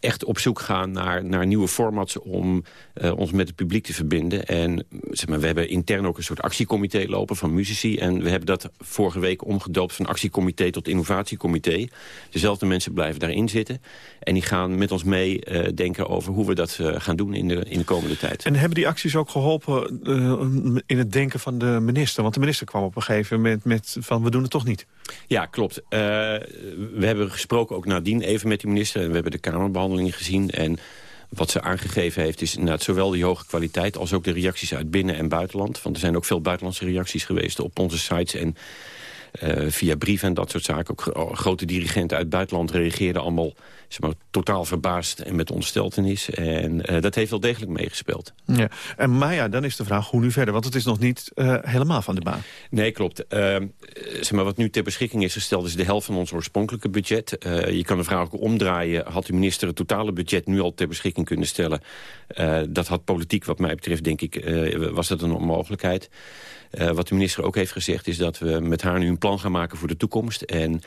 echt op zoek gaan naar, naar nieuwe formats... om uh, ons met het publiek te verbinden. En zeg maar, we hebben intern ook een soort actiecomité lopen van muzici. En we hebben dat vorige week omgedoopt van actiecomité tot innovatiecomité. Dezelfde mensen blijven daarin zitten. En die gaan met ons mee uh, denken over hoe we dat gaan doen in de, in de komende tijd. En hebben die acties ook geholpen in het denken van de minister? Want de minister kwam op een gegeven moment met van we doen het toch niet. Ja, klopt. Uh, we hebben gesproken ook nadien even met die minister. En we hebben de Kamerbehandeling gezien. En wat ze aangegeven heeft is inderdaad zowel die hoge kwaliteit... als ook de reacties uit binnen- en buitenland. Want er zijn ook veel buitenlandse reacties geweest op onze sites... en uh, via brieven en dat soort zaken. Ook grote dirigenten uit het buitenland reageerden allemaal zeg maar, totaal verbaasd en met ontsteltenis. En uh, dat heeft wel degelijk meegespeeld. Ja. En, maar ja, dan is de vraag hoe nu verder? Want het is nog niet uh, helemaal van de baan. Nee, klopt. zeg maar, wat nu ter beschikking is gesteld is de helft van ons oorspronkelijke budget. je kan de vraag ook omdraaien. Had de minister het totale budget nu al ter beschikking kunnen stellen? dat had politiek wat mij betreft, denk ik, was dat een onmogelijkheid. Uh, wat de minister ook heeft gezegd is dat we met haar nu een plan gaan maken voor de toekomst. En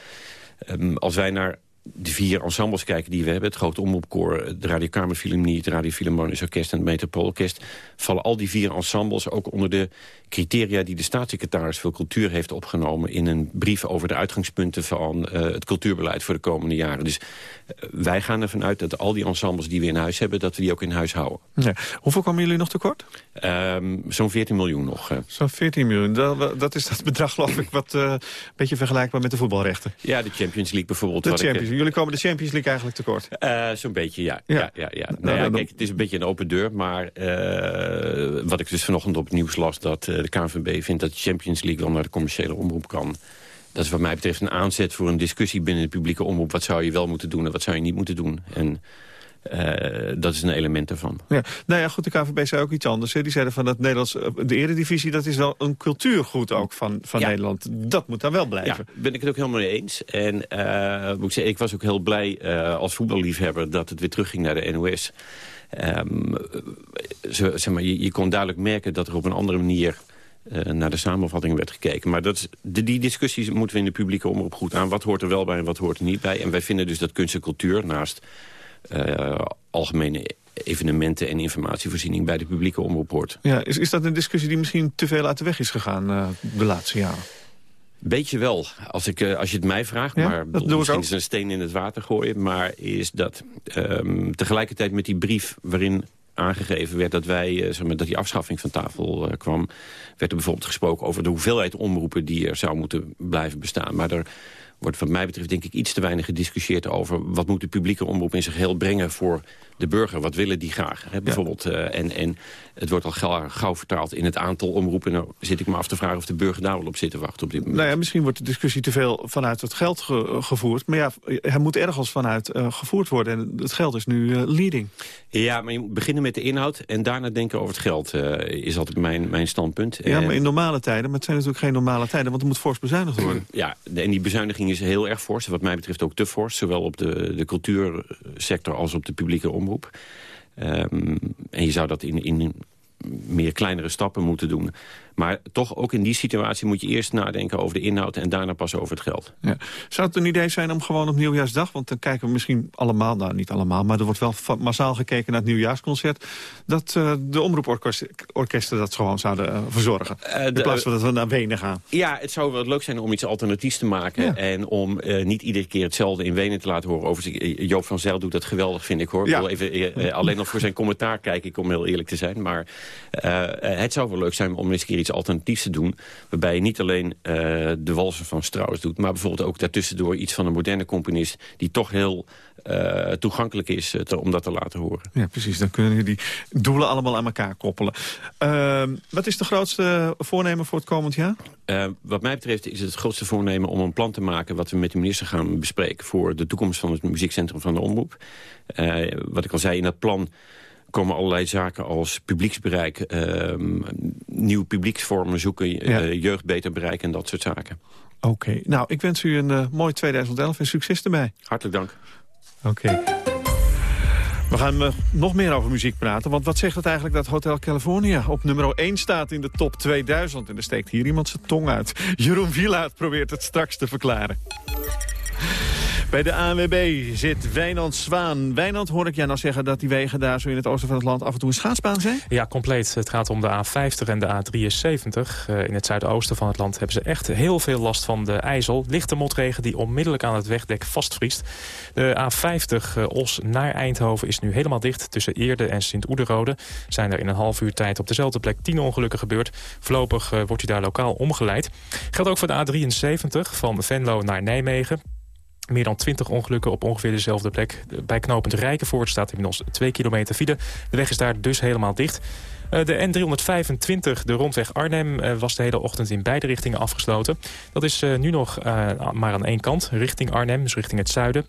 um, als wij naar de vier ensembles kijken die we hebben... het Grote Omroepkoor, de Radio Kamerfilharmonie... het Radio Philharmonisch Orkest en het Metropoolorkest... vallen al die vier ensembles ook onder de criteria... die de staatssecretaris voor Cultuur heeft opgenomen... in een brief over de uitgangspunten van uh, het cultuurbeleid voor de komende jaren. Dus uh, wij gaan ervan uit dat al die ensembles die we in huis hebben... dat we die ook in huis houden. Ja. Hoeveel kwamen jullie nog tekort? Um, Zo'n 14 miljoen nog. Uh. Zo'n 14 miljoen, dat, dat, is dat bedrag geloof ik... wat een beetje vergelijkbaar met de voetbalrechten. Ja, de Champions League bijvoorbeeld. De Champions Jullie komen de Champions League eigenlijk tekort? Uh, Zo'n beetje, ja. ja. ja, ja, ja. Nou, ja kijk, het is een beetje een open deur. Maar uh, wat ik dus vanochtend op het nieuws las... dat uh, de KNVB vindt dat de Champions League wel naar de commerciële omroep kan. Dat is wat mij betreft een aanzet voor een discussie binnen de publieke omroep. Wat zou je wel moeten doen en wat zou je niet moeten doen? En uh, dat is een element daarvan. Ja. Nou ja, goed, de KVB zei ook iets anders. Hè. Die zeiden van dat Nederlands, de eredivisie, dat is wel een cultuurgoed ook van, van ja. Nederland. Dat moet dan wel blijven. Ja, ben ik het ook helemaal mee eens. En uh, moet ik, zeggen, ik was ook heel blij uh, als voetballiefhebber dat het weer terugging naar de NOS. Um, zo, zeg maar, je, je kon duidelijk merken dat er op een andere manier... Naar de samenvatting werd gekeken. Maar dat is, de, die discussies moeten we in de publieke omroep goed aan. Wat hoort er wel bij en wat hoort er niet bij? En wij vinden dus dat kunst en cultuur naast algemene evenementen en informatievoorziening bij de publieke omroep hoort. Ja, is, is dat een discussie die misschien te veel uit de weg is gegaan uh, de laatste jaren? Beetje wel, als, ik, uh, als je het mij vraagt. Ja, maar misschien is een steen in het water gooien. Maar is dat um, tegelijkertijd met die brief waarin aangegeven werd dat, wij, zeg maar, dat die afschaffing van tafel kwam... werd er bijvoorbeeld gesproken over de hoeveelheid omroepen... die er zou moeten blijven bestaan. Maar er wordt wat mij betreft denk ik iets te weinig gediscussieerd over... wat moet de publieke omroep in zich heel brengen voor de burger. Wat willen die graag? Hè? Bijvoorbeeld, uh, en, en het wordt al gauw, gauw, vertaald in het aantal omroepen. Nou zit ik me af te vragen of de burger daar wel op zit te wachten op dit moment. Nou ja, misschien wordt de discussie te veel vanuit het geld gevoerd. Maar ja, hij moet ergens vanuit uh, gevoerd worden. En het geld is nu uh, leading. Ja, maar je moet beginnen met de inhoud en daarna denken over het geld. is altijd mijn, mijn standpunt. Ja, maar in normale tijden. Maar het zijn natuurlijk geen normale tijden, want er moet fors bezuinigd worden. [CLEARS THROAT] Ja, en die bezuiniging is heel erg fors. Wat mij betreft ook te fors. Zowel op de, de cultuursector als op de publieke omroep. Um, en je zou dat in, in meer kleinere stappen moeten doen. Maar toch ook in die situatie moet je eerst nadenken over de inhoud... en daarna pas over het geld. Ja. Zou het een idee zijn om gewoon op Nieuwjaarsdag... want dan kijken we misschien allemaal, nou niet allemaal... maar er wordt wel massaal gekeken naar het Nieuwjaarsconcert... dat uh, de omroeporkesten dat gewoon zouden uh, verzorgen. Uh, in plaats van dat we naar Wenen gaan. Ja, het zou wel leuk zijn om iets alternatiefs te maken... Ja. en om niet iedere keer hetzelfde in Wenen te laten horen. Over Joop van Zijl doet dat geweldig, vind ik hoor. Ja. Ik wil even alleen nog voor zijn commentaar kijken, ik om heel eerlijk te zijn. Maar het zou wel leuk zijn om eens een keer iets alternatiefs te doen. Waarbij je niet alleen uh, de walsen van Strauss doet... maar bijvoorbeeld ook daartussendoor iets van een moderne componist... die toch heel uh, toegankelijk is te, om dat te laten horen. Ja, precies. Dan kunnen jullie die doelen allemaal aan elkaar koppelen. Ehm, wat is de grootste voornemen voor het komend jaar? wat mij betreft is het, het grootste voornemen om een plan te maken... wat we met de minister gaan bespreken... voor de toekomst van het muziekcentrum van de Omroep. wat ik al zei, in dat plan komen allerlei zaken als publieksbereik, uh, nieuwe publieksvormen zoeken, ja. uh, jeugd beter bereiken en dat soort zaken. Oké, nou ik wens u een uh, mooi 2011 en succes erbij. Hartelijk dank. Oké. We gaan uh, nog meer over muziek praten. Want wat zegt het eigenlijk dat Hotel California op nummer 1 staat in de top 2000? En er steekt hier iemand zijn tong uit. Jeroen Villaat probeert het straks te verklaren. Bij de ANWB zit Wijnand Zwaan. Wijnand, hoor ik jij nou zeggen dat die wegen daar zo in het oosten van het land af en toe een schaatsbaan zijn? Ja, compleet. Het gaat om de A50 en de A73. Uh, in het zuidoosten van het land hebben ze echt heel veel last van de IJssel. Lichte motregen die onmiddellijk aan het wegdek vastvriest. De A50 uh, Os naar Eindhoven is nu helemaal dicht. Tussen Eerde en Sint-Oederode zijn er in een half uur tijd op dezelfde plek tien ongelukken gebeurd. Voorlopig uh, wordt u daar lokaal omgeleid. Geldt ook voor de A73 van Venlo naar Nijmegen. Meer dan 20 ongelukken op ongeveer dezelfde plek. Bij knooppunt Rijkenvoort staat inmiddels 2 kilometer file. De weg is daar dus helemaal dicht. Eh, de N325, de rondweg Arnhem, eh, was de hele ochtend in beide richtingen afgesloten. Dat is eh, nu nog maar aan één kant, richting Arnhem, dus richting het zuiden.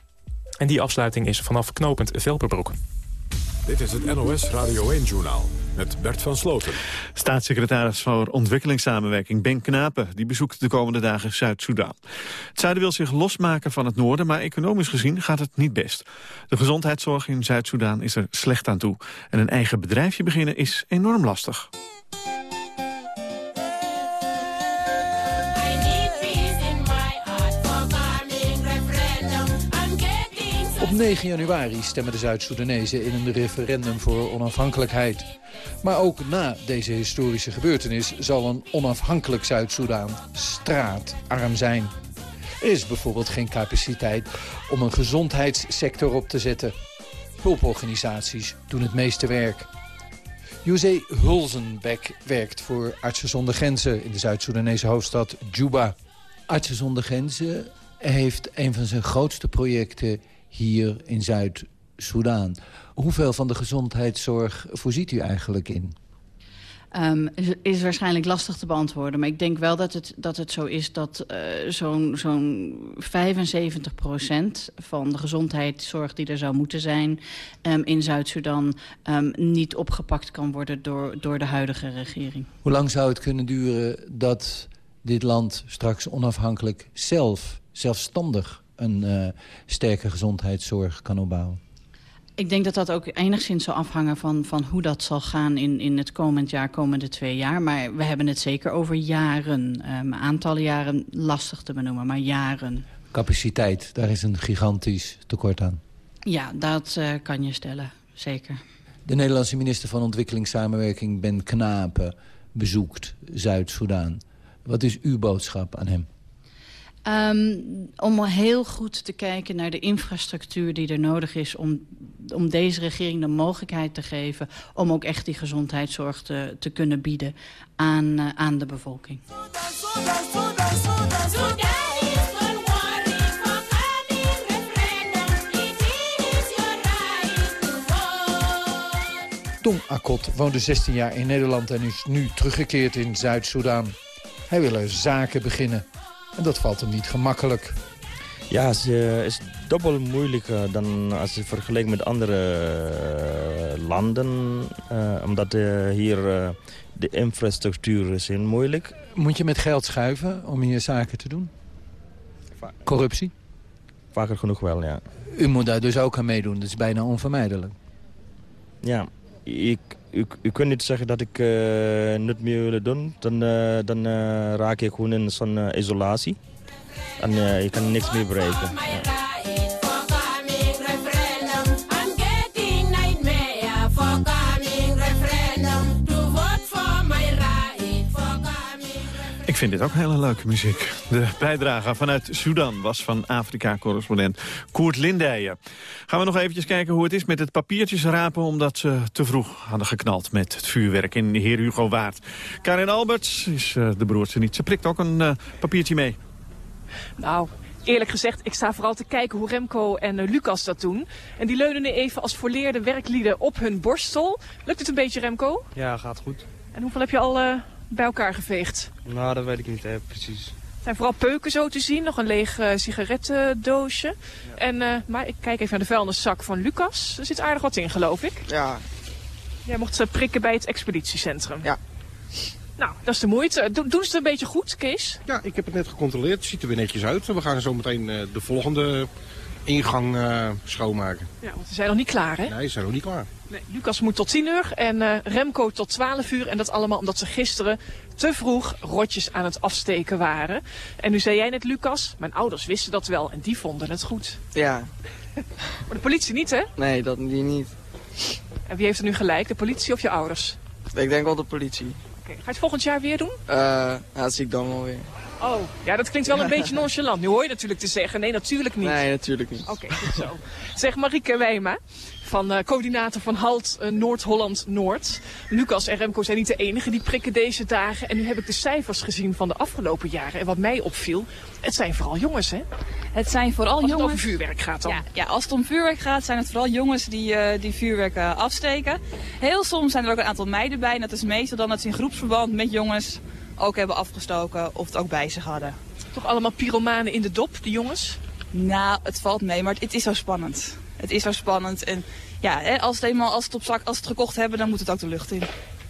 En die afsluiting is vanaf knooppunt Velperbroek. Dit is het NOS Radio 1-journaal met Bert van Sloten. Staatssecretaris voor Ontwikkelingssamenwerking Ben Knapen... die bezoekt de komende dagen Zuid-Soedan. Het zuiden wil zich losmaken van het noorden... maar economisch gezien gaat het niet best. De gezondheidszorg in Zuid-Soedan is er slecht aan toe. En een eigen bedrijfje beginnen is enorm lastig. 9 januari stemmen de Zuid-Soedanezen in een referendum voor onafhankelijkheid. Maar ook na deze historische gebeurtenis zal een onafhankelijk Zuid-Soedan straatarm zijn. Er is bijvoorbeeld geen capaciteit om een gezondheidssector op te zetten. Hulporganisaties doen het meeste werk. José Hulzenbeck werkt voor Artsen zonder Grenzen in de Zuid-Soedanese hoofdstad Juba. Artsen zonder Grenzen heeft een van zijn grootste projecten hier in Zuid-Soedan. Hoeveel van de gezondheidszorg voorziet u eigenlijk in? Um, is waarschijnlijk lastig te beantwoorden. Maar ik denk wel dat het, dat het zo is dat uh, zo'n zo'n 75% van de gezondheidszorg die er zou moeten zijn um, in Zuid-Soedan um, niet opgepakt kan worden door, door de huidige regering. Hoe lang zou het kunnen duren dat dit land straks onafhankelijk zelf, zelfstandig een uh, sterke gezondheidszorg kan opbouwen? Ik denk dat dat ook enigszins zal afhangen van, van hoe dat zal gaan in, in het komend jaar, komende twee jaar. Maar we hebben het zeker over jaren. Um, aantallen jaren lastig te benoemen, maar jaren. Capaciteit, daar is een gigantisch tekort aan. Ja, dat uh, kan je stellen, zeker. De Nederlandse minister van Ontwikkelingssamenwerking Ben Knapen bezoekt Zuid-Soedan. Wat is uw boodschap aan hem? Um, om heel goed te kijken naar de infrastructuur die er nodig is... om, om deze regering de mogelijkheid te geven... om ook echt die gezondheidszorg te, te kunnen bieden aan, uh, aan de bevolking. Tom Akot woonde 16 jaar in Nederland en is nu teruggekeerd in Zuid-Soedan. Hij wil er zaken beginnen. En dat valt hem niet gemakkelijk. Ja, het is dubbel moeilijker dan als je vergelijkt met andere uh, landen. Uh, omdat uh, hier de infrastructuur is heel moeilijk. Moet je met geld schuiven om hier zaken te doen? Corruptie? Vaker genoeg wel, ja. U moet daar dus ook aan meedoen, dat is bijna onvermijdelijk. Ja, ik, ik kan niet zeggen dat ik uh, niet meer wil doen. Dan, dan uh, raak ik gewoon in zo'n isolatie. En je kan niks meer bereiken. Ik vind dit ook hele leuke muziek. De bijdrage vanuit Sudan was van Afrika-correspondent Koert Lindijen. Gaan we nog eventjes kijken hoe het is met het papiertjes rapen... omdat ze te vroeg hadden geknald met het vuurwerk in Heer Hugo Waard. Karin Alberts is uh, de broertje niet. Ze prikt ook een uh, papiertje mee. Nou, eerlijk gezegd, ik sta vooral te kijken hoe Remco en uh, Lucas dat doen. En die leunen nu even als volleerde werklieden op hun borstel. Lukt het een beetje, Remco? Ja, gaat goed. En hoeveel heb je al bij elkaar geveegd? Nou, dat weet ik niet hè, precies. Het zijn vooral peuken zo te zien. Nog een leeg uh, sigarettendoosje. Ja. En, uh, maar ik kijk even naar de vuilniszak van Lucas. Er zit aardig wat in, geloof ik. Ja. Jij mocht ze prikken bij het expeditiecentrum. Ja. Nou, dat is de moeite. Do doen ze het een beetje goed, Kees? Ja, ik heb het net gecontroleerd. Het ziet er weer netjes uit. We gaan zo meteen uh, de volgende ingang schoonmaken. Ja, want ze zijn nog niet klaar, hè? Nee, ze zijn nog niet klaar. Nee, Lucas moet tot 10 uur en uh, Remco tot 12 uur. En dat allemaal omdat ze gisteren te vroeg rotjes aan het afsteken waren. En nu zei jij net, Lucas, mijn ouders wisten dat wel en die vonden het goed. Ja. [LAUGHS] maar de politie niet, hè? Nee, dat die niet. En wie heeft er nu gelijk, de politie of je ouders? Ik denk wel de politie. Okay. ga je het volgend jaar weer doen? Uh, ja, dat zie ik dan wel weer. Oh, ja, dat klinkt wel een beetje nonchalant. Nu hoor je natuurlijk te zeggen, nee, natuurlijk niet. Nee, natuurlijk niet. Oké, okay, goed zo. [LAUGHS] Zeg Marieke Wijma, van uh, coördinator van HALT uh, Noord-Holland-Noord. Lucas en Remco zijn niet de enige die prikken deze dagen. En nu heb ik de cijfers gezien van de afgelopen jaren. En wat mij opviel, het zijn vooral jongens, hè? Het zijn vooral jongens... Als het over vuurwerk gaat dan. Ja, ja, als het om vuurwerk gaat, zijn het vooral jongens die, uh, die vuurwerk afsteken. Heel soms zijn er ook een aantal meiden bij. En dat is meestal dan dat ze in groepsverband met jongens ook hebben afgestoken of het ook bij zich hadden. Toch allemaal pyromanen in de dop, de jongens? Nou, het valt mee, maar het is zo spannend. Het is zo spannend. En ja, als, het eenmaal, als, het op zak, als het gekocht hebben, dan moet het ook de lucht in.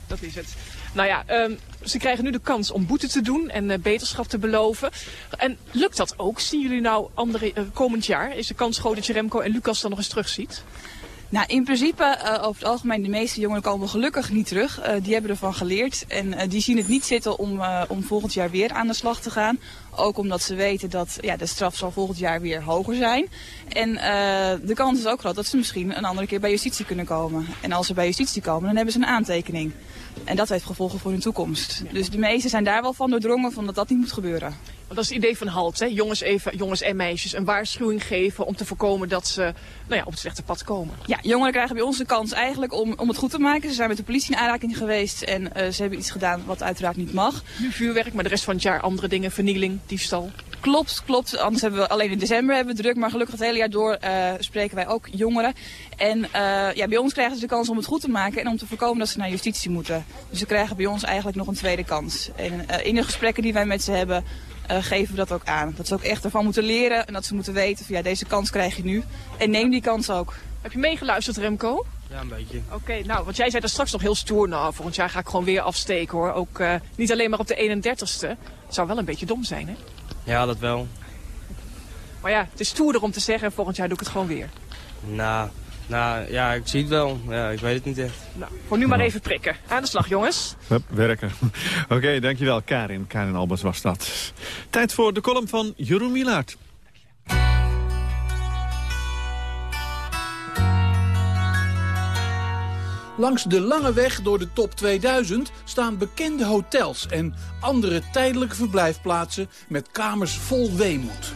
Dat is het. Nou ja, um, ze krijgen nu de kans om boete te doen en uh, beterschap te beloven. En lukt dat ook? Zien jullie nou andere, uh, komend jaar? Is de kans groot dat je Remco en Lucas dan nog eens terugziet? Nou, in principe, uh, over het algemeen, de meeste jongeren komen gelukkig niet terug. Uh, die hebben ervan geleerd en uh, die zien het niet zitten om, om volgend jaar weer aan de slag te gaan. Ook omdat ze weten dat ja, de straf zal volgend jaar weer hoger zijn. En de kans is ook groot dat ze misschien een andere keer bij justitie kunnen komen. En als ze bij justitie komen, dan hebben ze een aantekening. En dat heeft gevolgen voor hun toekomst. Dus de meesten zijn daar wel van doordrongen van dat dat niet moet gebeuren. Dat is het idee van HALT, hè? Jongens, even, jongens en meisjes een waarschuwing geven om te voorkomen dat ze nou ja, op het slechte pad komen. Ja, jongeren krijgen bij ons de kans eigenlijk om, om het goed te maken. Ze zijn met de politie in aanraking geweest en uh, ze hebben iets gedaan wat uiteraard niet mag. Nu vuurwerk, maar de rest van het jaar andere dingen, vernieling, diefstal. Klopt, klopt. Anders hebben we alleen in december hebben we druk, maar gelukkig het hele jaar door uh, spreken wij ook jongeren. En uh, ja, bij ons krijgen ze de kans om het goed te maken en om te voorkomen dat ze naar justitie moeten. Dus ze krijgen bij ons eigenlijk nog een tweede kans. En uh, in de gesprekken die wij met ze hebben, uh, geven we dat ook aan. Dat ze ook echt ervan moeten leren en dat ze moeten weten van ja, deze kans krijg je nu. En neem die kans ook. Heb je meegeluisterd, Remco? Ja, een beetje. Oké, okay, nou, want jij zei daar straks nog heel stoer. Nou, volgend jaar ga ik gewoon weer afsteken hoor. Ook uh, niet alleen maar op de 31ste. Het zou wel een beetje dom zijn, hè? Ja, dat wel. Maar ja, het is stoerder om te zeggen, volgend jaar doe ik het gewoon weer. Nou, nou ja, ik zie het wel. Ja, ik weet het niet echt. Nou, voor nu maar even prikken. Aan de slag, jongens. Hup, werken. [LAUGHS] Oké, okay, dankjewel Karin. Karin Albers was dat. Tijd voor de column van Jeroen Milaert. Langs de lange weg door de top 2000 staan bekende hotels en andere tijdelijke verblijfplaatsen met kamers vol weemoed.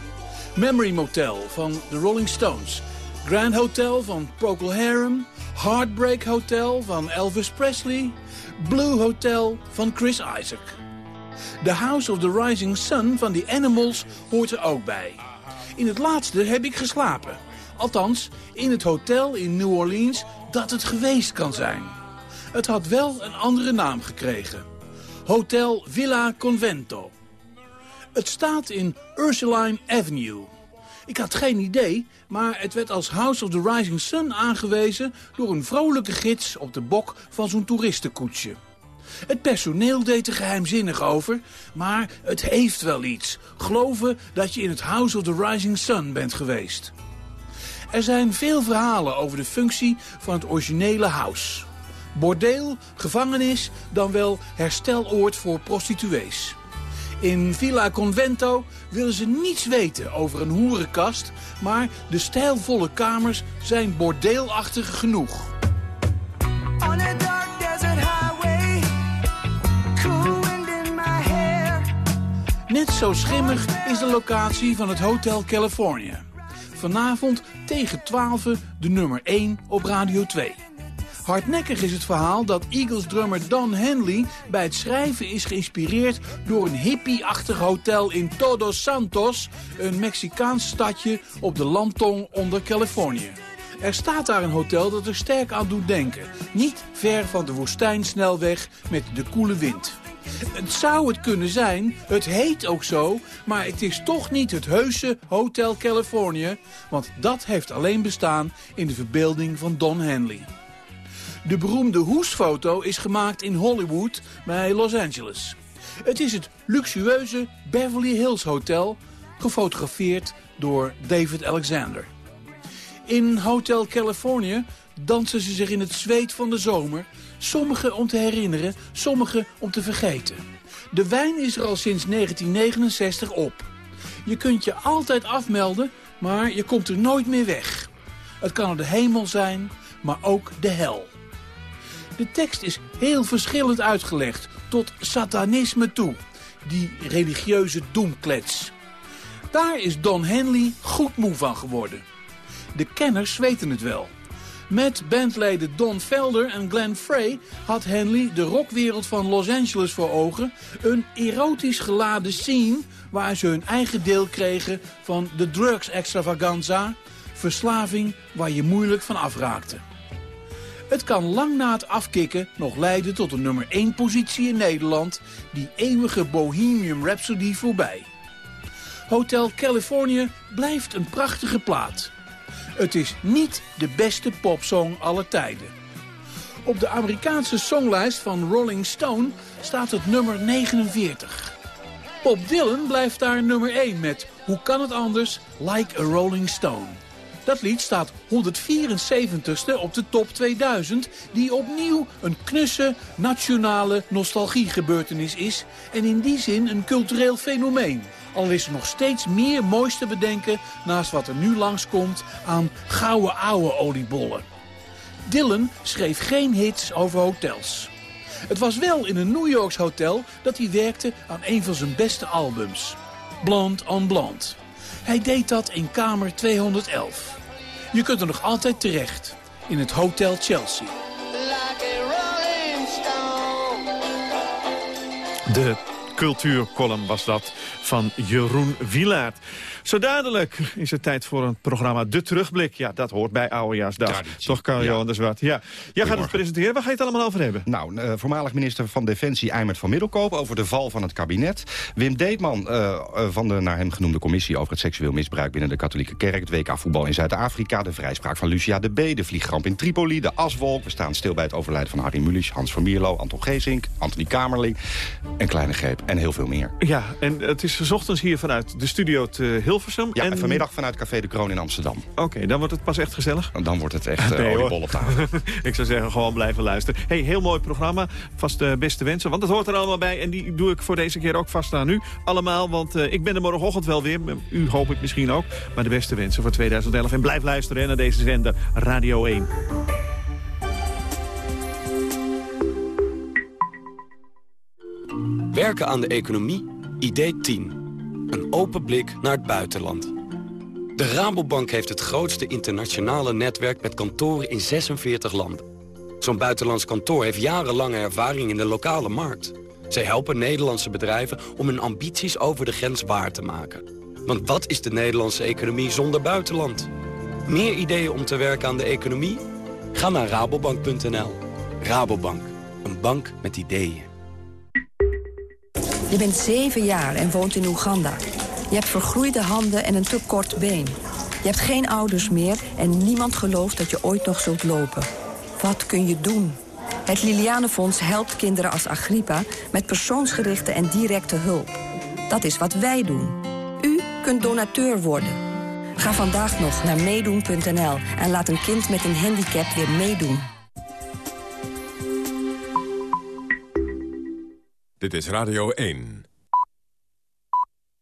Memory Motel van de Rolling Stones, Grand Hotel van Procol Harum, Heartbreak Hotel van Elvis Presley, Blue Hotel van Chris Isaac. The House of the Rising Sun van The Animals hoort er ook bij. In het laatste heb ik geslapen. Althans, in het hotel in New Orleans dat het geweest kan zijn. Het had wel een andere naam gekregen. Hotel Villa Convento. Het staat in Ursuline Avenue. Ik had geen idee, maar het werd als House of the Rising Sun aangewezen... door een vrolijke gids op de bok van zo'n toeristenkoetsje. Het personeel deed er geheimzinnig over, maar het heeft wel iets. Geloven dat je in het House of the Rising Sun bent geweest. Er zijn veel verhalen over de functie van het originele house. Bordeel, gevangenis, dan wel hersteloord voor prostituees. In Villa Convento willen ze niets weten over een hoerenkast... maar de stijlvolle kamers zijn bordeelachtig genoeg. Net zo schimmig is de locatie van het Hotel California. Vanavond tegen 12 de nummer 1 op Radio 2. Hardnekkig is het verhaal dat Eagles-drummer Don Henley bij het schrijven is geïnspireerd door een hippie-achtig hotel in Todos Santos, een Mexicaans stadje op de landtong onder Californië. Er staat daar een hotel dat er sterk aan doet denken. Niet ver van de woestijnsnelweg met de koele wind. Het zou het kunnen zijn, het heet ook zo, maar het is toch niet het heuse Hotel California, want dat heeft alleen bestaan in de verbeelding van Don Henley. De beroemde hoesfoto is gemaakt in Hollywood bij Los Angeles. Het is het luxueuze Beverly Hills Hotel, gefotografeerd door David Alexander. In Hotel California dansen ze zich in het zweet van de zomer Sommige om te herinneren, sommige om te vergeten. De wijn is er al sinds 1969 op. Je kunt je altijd afmelden, maar je komt er nooit meer weg. Het kan de hemel zijn, maar ook de hel. De tekst is heel verschillend uitgelegd, tot satanisme toe. Die religieuze doemklets. Daar is Don Henley goed moe van geworden. De kenners weten het wel. Met bandleden Don Felder en Glenn Frey had Henley de rockwereld van Los Angeles voor ogen. Een erotisch geladen scene waar ze hun eigen deel kregen van de drugs extravaganza. Verslaving waar je moeilijk van afraakte. Het kan lang na het afkicken nog leiden tot een nummer 1 positie in Nederland. Die eeuwige Bohemian Rhapsody voorbij. Hotel California blijft een prachtige plaat. Het is niet de beste popsong aller tijden. Op de Amerikaanse songlijst van Rolling Stone staat het nummer 49. Bob Dylan blijft daar nummer 1 met Hoe kan het anders? Like a Rolling Stone. Dat lied staat 174ste op de top 2000... die opnieuw een knusse nationale nostalgiegebeurtenis is... en in die zin een cultureel fenomeen. Al is er nog steeds meer moois te bedenken naast wat er nu langskomt aan gouden oude oliebollen. Dylan schreef geen hits over hotels. Het was wel in een New Yorks hotel dat hij werkte aan een van zijn beste albums. Blond on Blond. Hij deed dat in kamer 211. Je kunt er nog altijd terecht. In het Hotel Chelsea. De cultuurcolumn was dat van Jeroen Wilaert. Zo dadelijk is het tijd voor een programma De Terugblik. Ja, dat hoort bij Oudejaarsdag. Toch, Carl-Johan de Zwart? Ja. Jij gaat het presenteren. Waar ga je het allemaal over hebben? Nou, uh, voormalig minister van Defensie Eimert van Middelkoop... over de val van het kabinet. Wim Deetman uh, van de naar hem genoemde commissie... over het seksueel misbruik binnen de katholieke kerk... het WK-voetbal in Zuid-Afrika, de vrijspraak van Lucia de B... de vliegramp in Tripoli, de aswolk. We staan stil bij het overlijden van Harry Mulisch, Hans van Mierlo... Anton Geesink, Anthony Kamerling, een kleine greep en heel veel meer. Ja, en het is ochtends hier vanuit de studio te Hilversum. Ja, en, vanmiddag vanuit Café de Kroon in Amsterdam. Oké, dan wordt het pas echt gezellig? Dan wordt het echt uh, nee, op tafel. [LAUGHS] ik zou zeggen, gewoon blijven luisteren. hey, heel mooi programma. Vast de beste wensen, want dat hoort er allemaal bij. En die doe ik voor deze keer ook vast aan u. Allemaal, want uh, ik ben er morgenochtend wel weer. U hoop ik misschien ook. Maar de beste wensen voor 2011. En blijf luisteren hè, naar deze zender Radio 1. Werken aan de economie, idee 10. Een open blik naar het buitenland. De Rabobank heeft het grootste internationale netwerk met kantoren in 46 landen. Zo'n buitenlands kantoor heeft jarenlange ervaring in de lokale markt. Zij helpen Nederlandse bedrijven om hun ambities over de grens waar te maken. Want wat is de Nederlandse economie zonder buitenland? Meer ideeën om te werken aan de economie? Ga naar rabobank.nl. Rabobank, een bank met ideeën. Je bent zeven jaar en woont in Oeganda. Je hebt vergroeide handen en een te kort been. Je hebt geen ouders meer en niemand gelooft dat je ooit nog zult lopen. Wat kun je doen? Het Lilianenfonds helpt kinderen als Agrippa met persoonsgerichte en directe hulp. Dat is wat wij doen. U kunt donateur worden. Ga vandaag nog naar meedoen.nl en laat een kind met een handicap weer meedoen. Dit is Radio 1.